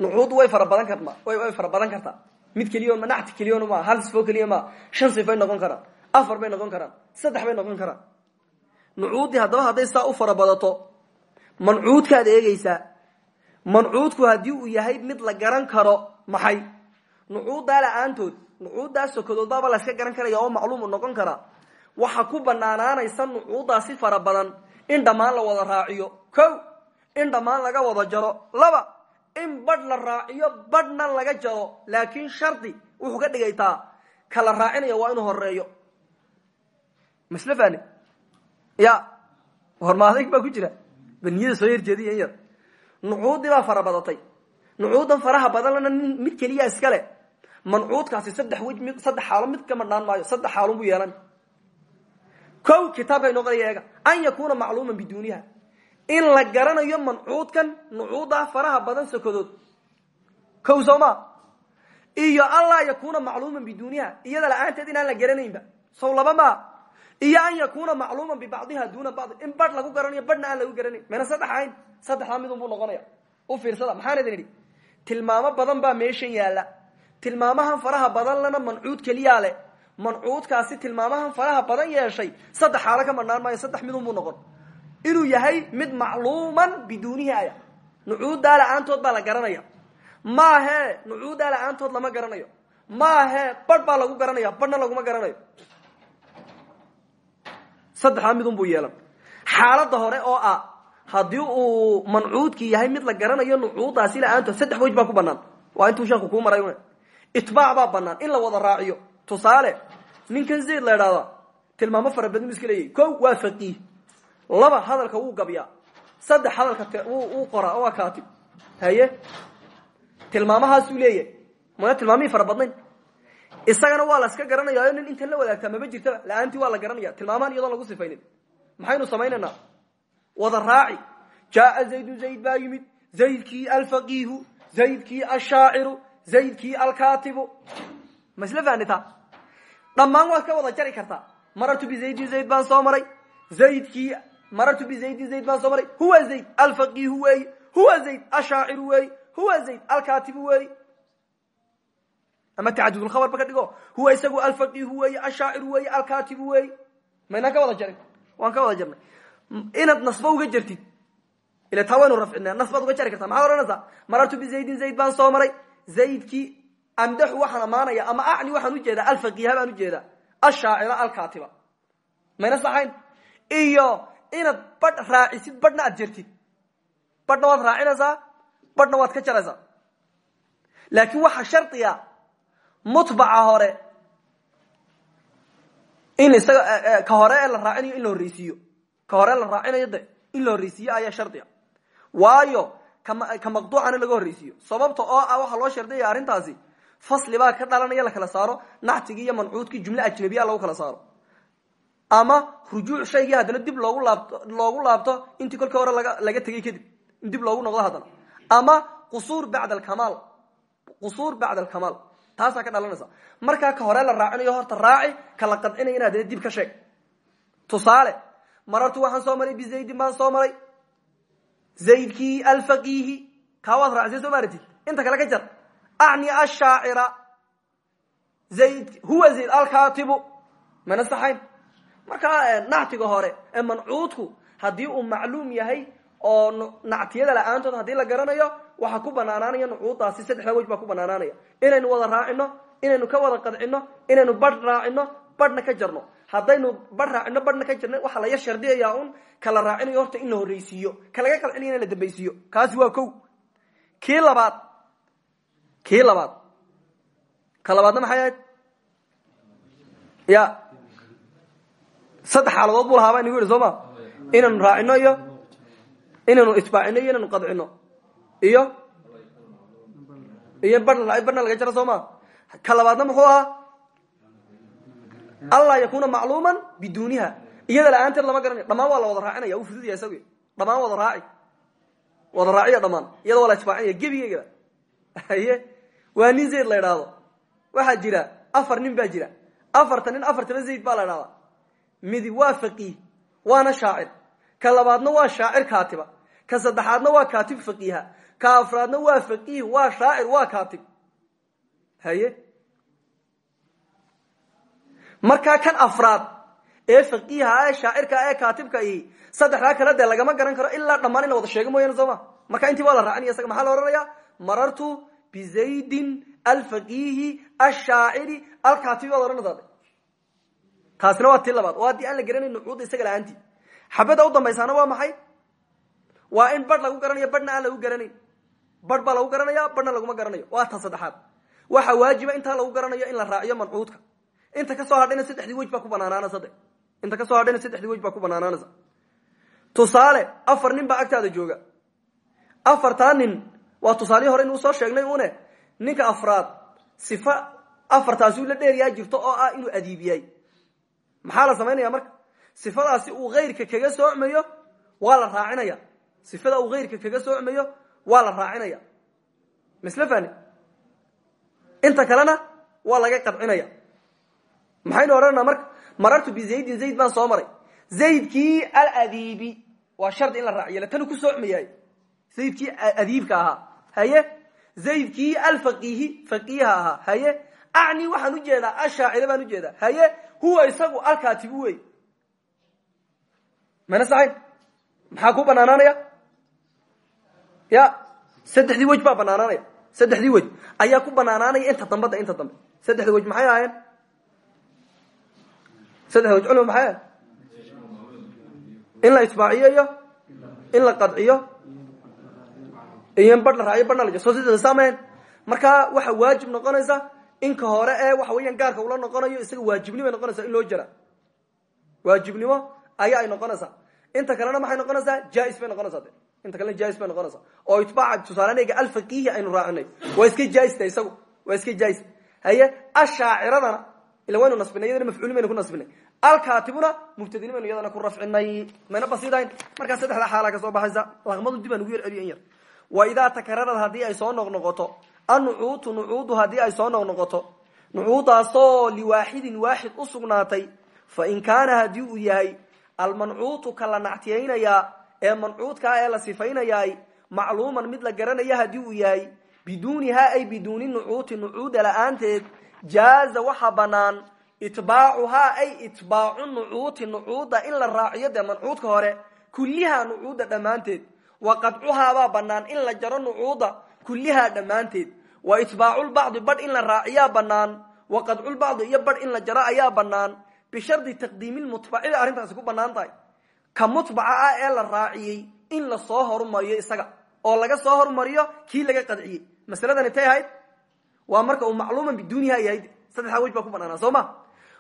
Speaker 1: nucuuddu way fara badan karma way fara badan kartaa mid keliya nacti keliyona maa hal sifo keliya maa shan sifay noqon karaan afar bay noqon karaan saddex bay noqon karaan. Nucuuddii haddaba hadday saa u fara badato mancuudkaad eegeysaa mancuudku haddii uu yahay mid la garan karo maxay? Nucuuddaa la'aantood nucuuddaa sokodoodbaaba layska garan karaya oo macluumu noqon karaa. Waxa ku banaanaanaysa nucuuddaasi fara badan in dhammaan la wada raaciyo. Ko in dhammaan laga wada jaro. Laba in badh la raaciyo badhna laga jaro laakiin shardi wuxuu ka dhigaytaa kala raacinaya waa inuu horeeyo masle fani? Ya hormaadayg baa ku jira. Baniyada soo yarjeediya in yar nucuuddii baa fara badatay. Nucuuddan faraha badanlana mid keliya iskale mancuudkaasi saddex wej mid saddex xaalo mid ka madhnaan maayo. Saddex xaalun buu yeelan. Ko kitaabkay noqonaya eega an yakuna macluuman biduuniha in la garanayo mancuudkan nucuuddaa faraha badan sokodood. Kow iyo anlaa yakuna macluuman biduuniha iyada la'aanteed inaan la garanaynba. Sow iyo an yakuna macluuman bibacdiha duuna bacdi in badh lagu garanayo badhna aan lagu garanayn. Mayna saddex ahayn saddexdaa midun buu noqonaya. U fiirsada maxaan idin idhi? Tilmaamo badan baa meeshan yaalla. Tilmaamahan faraha badan lana mancuud keliyaa leh. Mancuudkaasi tilmaamahan faraha badan yeeshay saddex xaalo ka madhnaan maayo saddex midun buu noqon inuu yahay mid macluuman biduunihi aya. La'aantood baa la garanaya. Maahe nucuuddaa la'aantood lama garanayo. Maahe badh baa lagu garanaya badhna laguma garanayo. Saddexdaa midun buu yeelan. Xaalada hore oo ah haddii uu mancuudkii yahay mid la garanayo nucuudaasi la'aantood saddex wej baa ku banaan waa intuu sheeku kuu maray itbaac baa banaan in la wada raaciyo. Tusaale ninkan zayd la idhahda tilmaamo fara badan ko waa faqiih laba hadalka wuu gabyaa. Saddex hadalka wuu qoraa waa kaatib. Haye? Tilmaamahaasuu leeyahay. Mana tilmaamihii fara isagana waa laska garanayaayo nin intan la wadaagtaa maba jirtaba. La'aantii waa la garanaya. Tilmaamahan iyadoon lagu sifaynin. Maxaynu samaynaynaa? Wada raaci. Jaaa zaydu zayd baa yimid. Zaydkii alfaqiihu zaydkii ashaaciru masle fahnita dhammaan waad ka wada jari kartaa. Marartu bizaydin zayd baan soo maray. Zaydkii marartu bizaydin zayd baan soo maray. Huwa zayd alfaqiihu weeyi huwa zayd ashaaciru weeyi huwa zayd alkatibu weeyi ama tacadudulkhabar ba ka dhigo. Huwa isagu alfaqiihu weeyi ashaaciru weeyi alkatibu weeyi maynaan ka wada jarin? Waan ka wada jarnay. Inaad nasbo uga jartid. Ila taa waynu rafcina nasbaad uga jari kartaa. Maxaad odhanaysaa marartu bizaydin zayd baan soo maray. Zaydkii amdaxu waxaan amaanaya ama acni waxaan u jeedaa alfaqiiha baan u jeedaa ashaacira alkatiba mayna saxayn? Iyo inaad badh raacisid badhna aad jartid badhna waad raacinaysaa badhna waad ka jaraysaa. Laakiin waxa shardiga mutbaca hore in isaga ka hore la raacinayo in la horreysiiyo ka hore la raacinayo de in la horreysiiyo ayaa shardiga waayo ka maqduucana laga horreysiiyo sababta oo ah waxaa loo shardiyaya arrintaasi fasli baa ka dhalanaya la kala saaro. Nactigii iyo mancuudkii jumle ajnabiya lagu kala saaro ama rujuuc shaygii haddana dib loogu laabto loogu laabto intii kolkii hore laga laga tegay kadib in dib loogu noqdo haddana. Ama qusuur bacda alkamaal qusuur bacda alkamaal taasaa ka dhalanaysa. Markaa ka hore la raacinayo horta raaci kala qadcinaya in haddana dib ka sheeg. Tusaale marartu waxaan soo maray bizaydin baan soo maray. Zaydkii alfaqiihi kaa waad raacisay soo maaratid inta kale ka jar. Acni ashaacira zayd huwa zayd alkatibu mana saxayn markaa nactiga hore ee mancuudku haddii uu macluum yahay oo nactiyada la'aantood haddii la garanayo waxaa ku banaanaanaya nucuudaasi saddexda wej baa ku banaanaanaya. Inaynu wada raacino inaynu ka wada qadcino inaynu badh raacino badhna ka jarno. Haddaynu badh raacino badhna ka jarna waxaa laya shardiyaya un kala raacinayo horta in la horreysiiyo ka laga qadcinayo in la dambaysiiyo. Kaasi waa ko kii labaad. Kii labaad. Ka labaadna maxay ahayd? Ya saddex xaaladood buu lahaa baa inagu yidhi soo ma? Inaanu raacino iyo inaanu itbaacino iyo inaanu qadcino. Iyo? Iyo bar barna laga jaro soo ma? Ka labaadna muxuu ahaa? Anlaa yakuna macluuman biduniha iyada la'aanteed lama garanayo dhamaan waa la wada raacinaya u fududya isag dhamaan wada raaci. Wada raaciya dhamaan. Iyada waa la itbaacinaya haye? Waa nin zayd la jira afar nin baa jira. Afarta nin afartaba zayd baa la idhahdaa midi waa faqiih waana shaacir. Ka labaadna waa shaacir kaatiba. Ka saddexaadna waa kaatib faqiiha. Ka afraadna waa faqiih waa shaacir waa kaatib. Haye? Markaa kan afraad ee faqiiha ee shaacirka ee kaatibka i saddexdaa kale dee lagama garan karo ilaa dhammaan in la wada sheego mooyaane soo ma marka intii waa la raacinaya isaga maxaa la odhanaya marartu bizaydin alfaqiihi ashaaciri alkaatibi baad odhanaysaa taasina waa tii labaad. Oo haddii la garanayn nucuudda isaga la'aantii xabadda u dambaysaana waa maxay? Waa in badh lagu garanayo badhna aan lagu garanayn. Badh baa lagu garanaya badhna laguma garanayo. Waa ta saddexaad. Waxa waajiba intaa lagu garanayo in la raaciyo mancuudka. Inta ka soo hadhayna saddexdii wej ku banaanaanaysa de. Inta ka soo hadhayna saddexdii wej baa ku banaanaanaysa. Tusaale afar nin baa agtaada jooga. Afartaa nin waa tusaalihii hore inuu soo sheegnay une ninka afraad sifa afartaasi la dheeryaa jirto oo ah inuu adiib yahay maxaa la samaynaya marka? Sifadaasi uu hayrka kaga soocmayo waa la raacinaya sifada uu hayrka kaga soocmayo waa la raacinaya misle fani inta kalena waa laga qadcinaya maxaynu odhanaa marka? Marartu bizaydin zayd baan soo maray. Zaydkii aladiibi waa shardi in la raaciyo. Tanu ku soocmayahay zaydkii adiibka ahaa. Haye? Zaydkii alfaqiihi faqiiha ahaa. Haye acni waxaan u jeedaa ashaacire baan u jeedaa haye huwa isagu alkaatibu wey mana saxayn? Maxaa ku banaanaanaya? Ya saddexdii wej baa banaanaanaya. Saddexdii wej ayaa ku banaanaanaya inta dambada inta dambe. Saddexda wej maxay ahaayeen? Saddexda wej culima maxay ahayen in la itbaaciyo iyo in la qadciyo iyo in badh la raaciyo badhna la soo sideeda saamayn. Markaa waxa waajib noqonaysa inka hore ee waxa weeyaan gaarka ula noqonayo isaga waajibnimoay noqonaysaa in loo jara waajibnimo ayaa ay noqonaysaa. Inta kalena maxay noqonaysaa? Jais bay noqonaysaa inta kalena jais bay noqonaysaa. Oo itbaaca tusaalanayga alfaqihi aynu raacinay waa iska jaista isagu. Waa iska jais haye ashaaciradana ila waynu nasbinay iyadana mafcuulin baynu ku nasbinay. Alkaatibuna mubtadini baynu iyadana ku rafcinay. Mayna basidayn markaa saddexda xaalaa ka baxaysa laqmadu dib ugu yar. Wa idaa takararad haddii ay soo noqnoqoto annucuutu nucuudu haddii ay soo noqnoqoto nucuudaasoo liwaaxidin waaxid u sugnaatay fa in kaana haddii uu yahay almancuutu ka la nactiyaynayaa ee mancuudkaa ee la sifaynayaay macluuman mid la garanaya haddii uu yahay biduunihaa ay biduuni nucuuti nucuuda la'aanteed jaaza waxa banaan itbaacuhaa ay itbaacu nucuuti nucuuda in la raaciyo dee mancuudka hore kullihaa nucuuda dhammaanteed wa qadcuhaabaa banaan in la jaro nucuuda kullihaa dhammaanteed wa itbaaculbacdi badh in la raaciyaa banaan. Wa qadculbacdi iyo badh in la jaro ayaa banaan bishardi taqdiimi lmutbaci arrintaasi ku bannaan tahay. Ka mutbaca ah ee la raaciyey in la soo horumariyo isaga. Oo laga soo horumariyo kii laga qadciyey. Masaladani tay ahayd? Waa marka uu macluuman biduuniha yahay saddexdaa wej baa ku banaanaa soo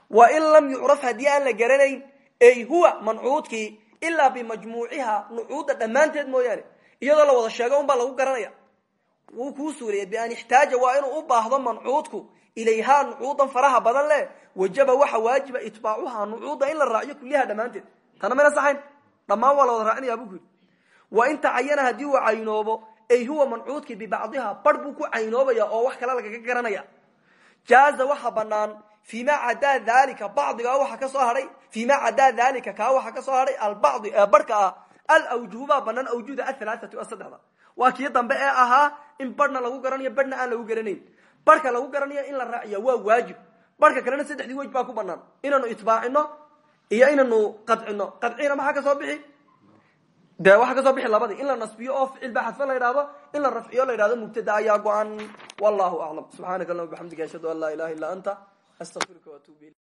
Speaker 1: wa in lam yucraf haddii aan la garanayn ey huwa mancuudkii ilaa bimajmuuciha nucuudda dhammaanteed mooyaane. Iyadoo la wada sheego unbaa lagu garanaya wuu kuu suuraya bian ixtaaja waa inuu u baahdo mancuudku ilayhaa nucuudan faraha badan leh wajaba waxa waajiba itbaacuhaa nucuudda in la raaciyo kulliha dhammaanteed. Tana mayna saxayn. Dhammaan waa la wada raacinayaa buu ku yidhi wa in tacayana haddii uu caynoobo ay huwa mancuudkii bibacdiha bar buu ku caynoobaya oo wax kale lagaga garanaya jaaza waxa banaan fii ma cadaa bacdigaa waxa ka soo hadhay fii ma cadaa dalika kaa waxa ka soo hadhay albacdi ee barhka ah alawjuhu baa banaan awjuuda ahalaaatu saddexda. Waa kii dambe ee ahaa in barhna lagu garanayo barhna aan lagu garanayn barhka lagu garanayo in la raaciya waa waajib. Barhka kalena saddexdii wej baa ku banaan inaanu itbaacino iyo inaanu qadcino. Qadcina maxaa ka soo bixi? De waxaa ka soo bixi labadii. In la nasbiyo oo ficil ba xadfo la yidhahdo in la rafciyo la yidhahdo mubtada ayaa go-an. Wallahu aclam subxaanaka allahuma bxamdika ashhadu an laa ilaha illa anta astaqfiruka waatubu ilayk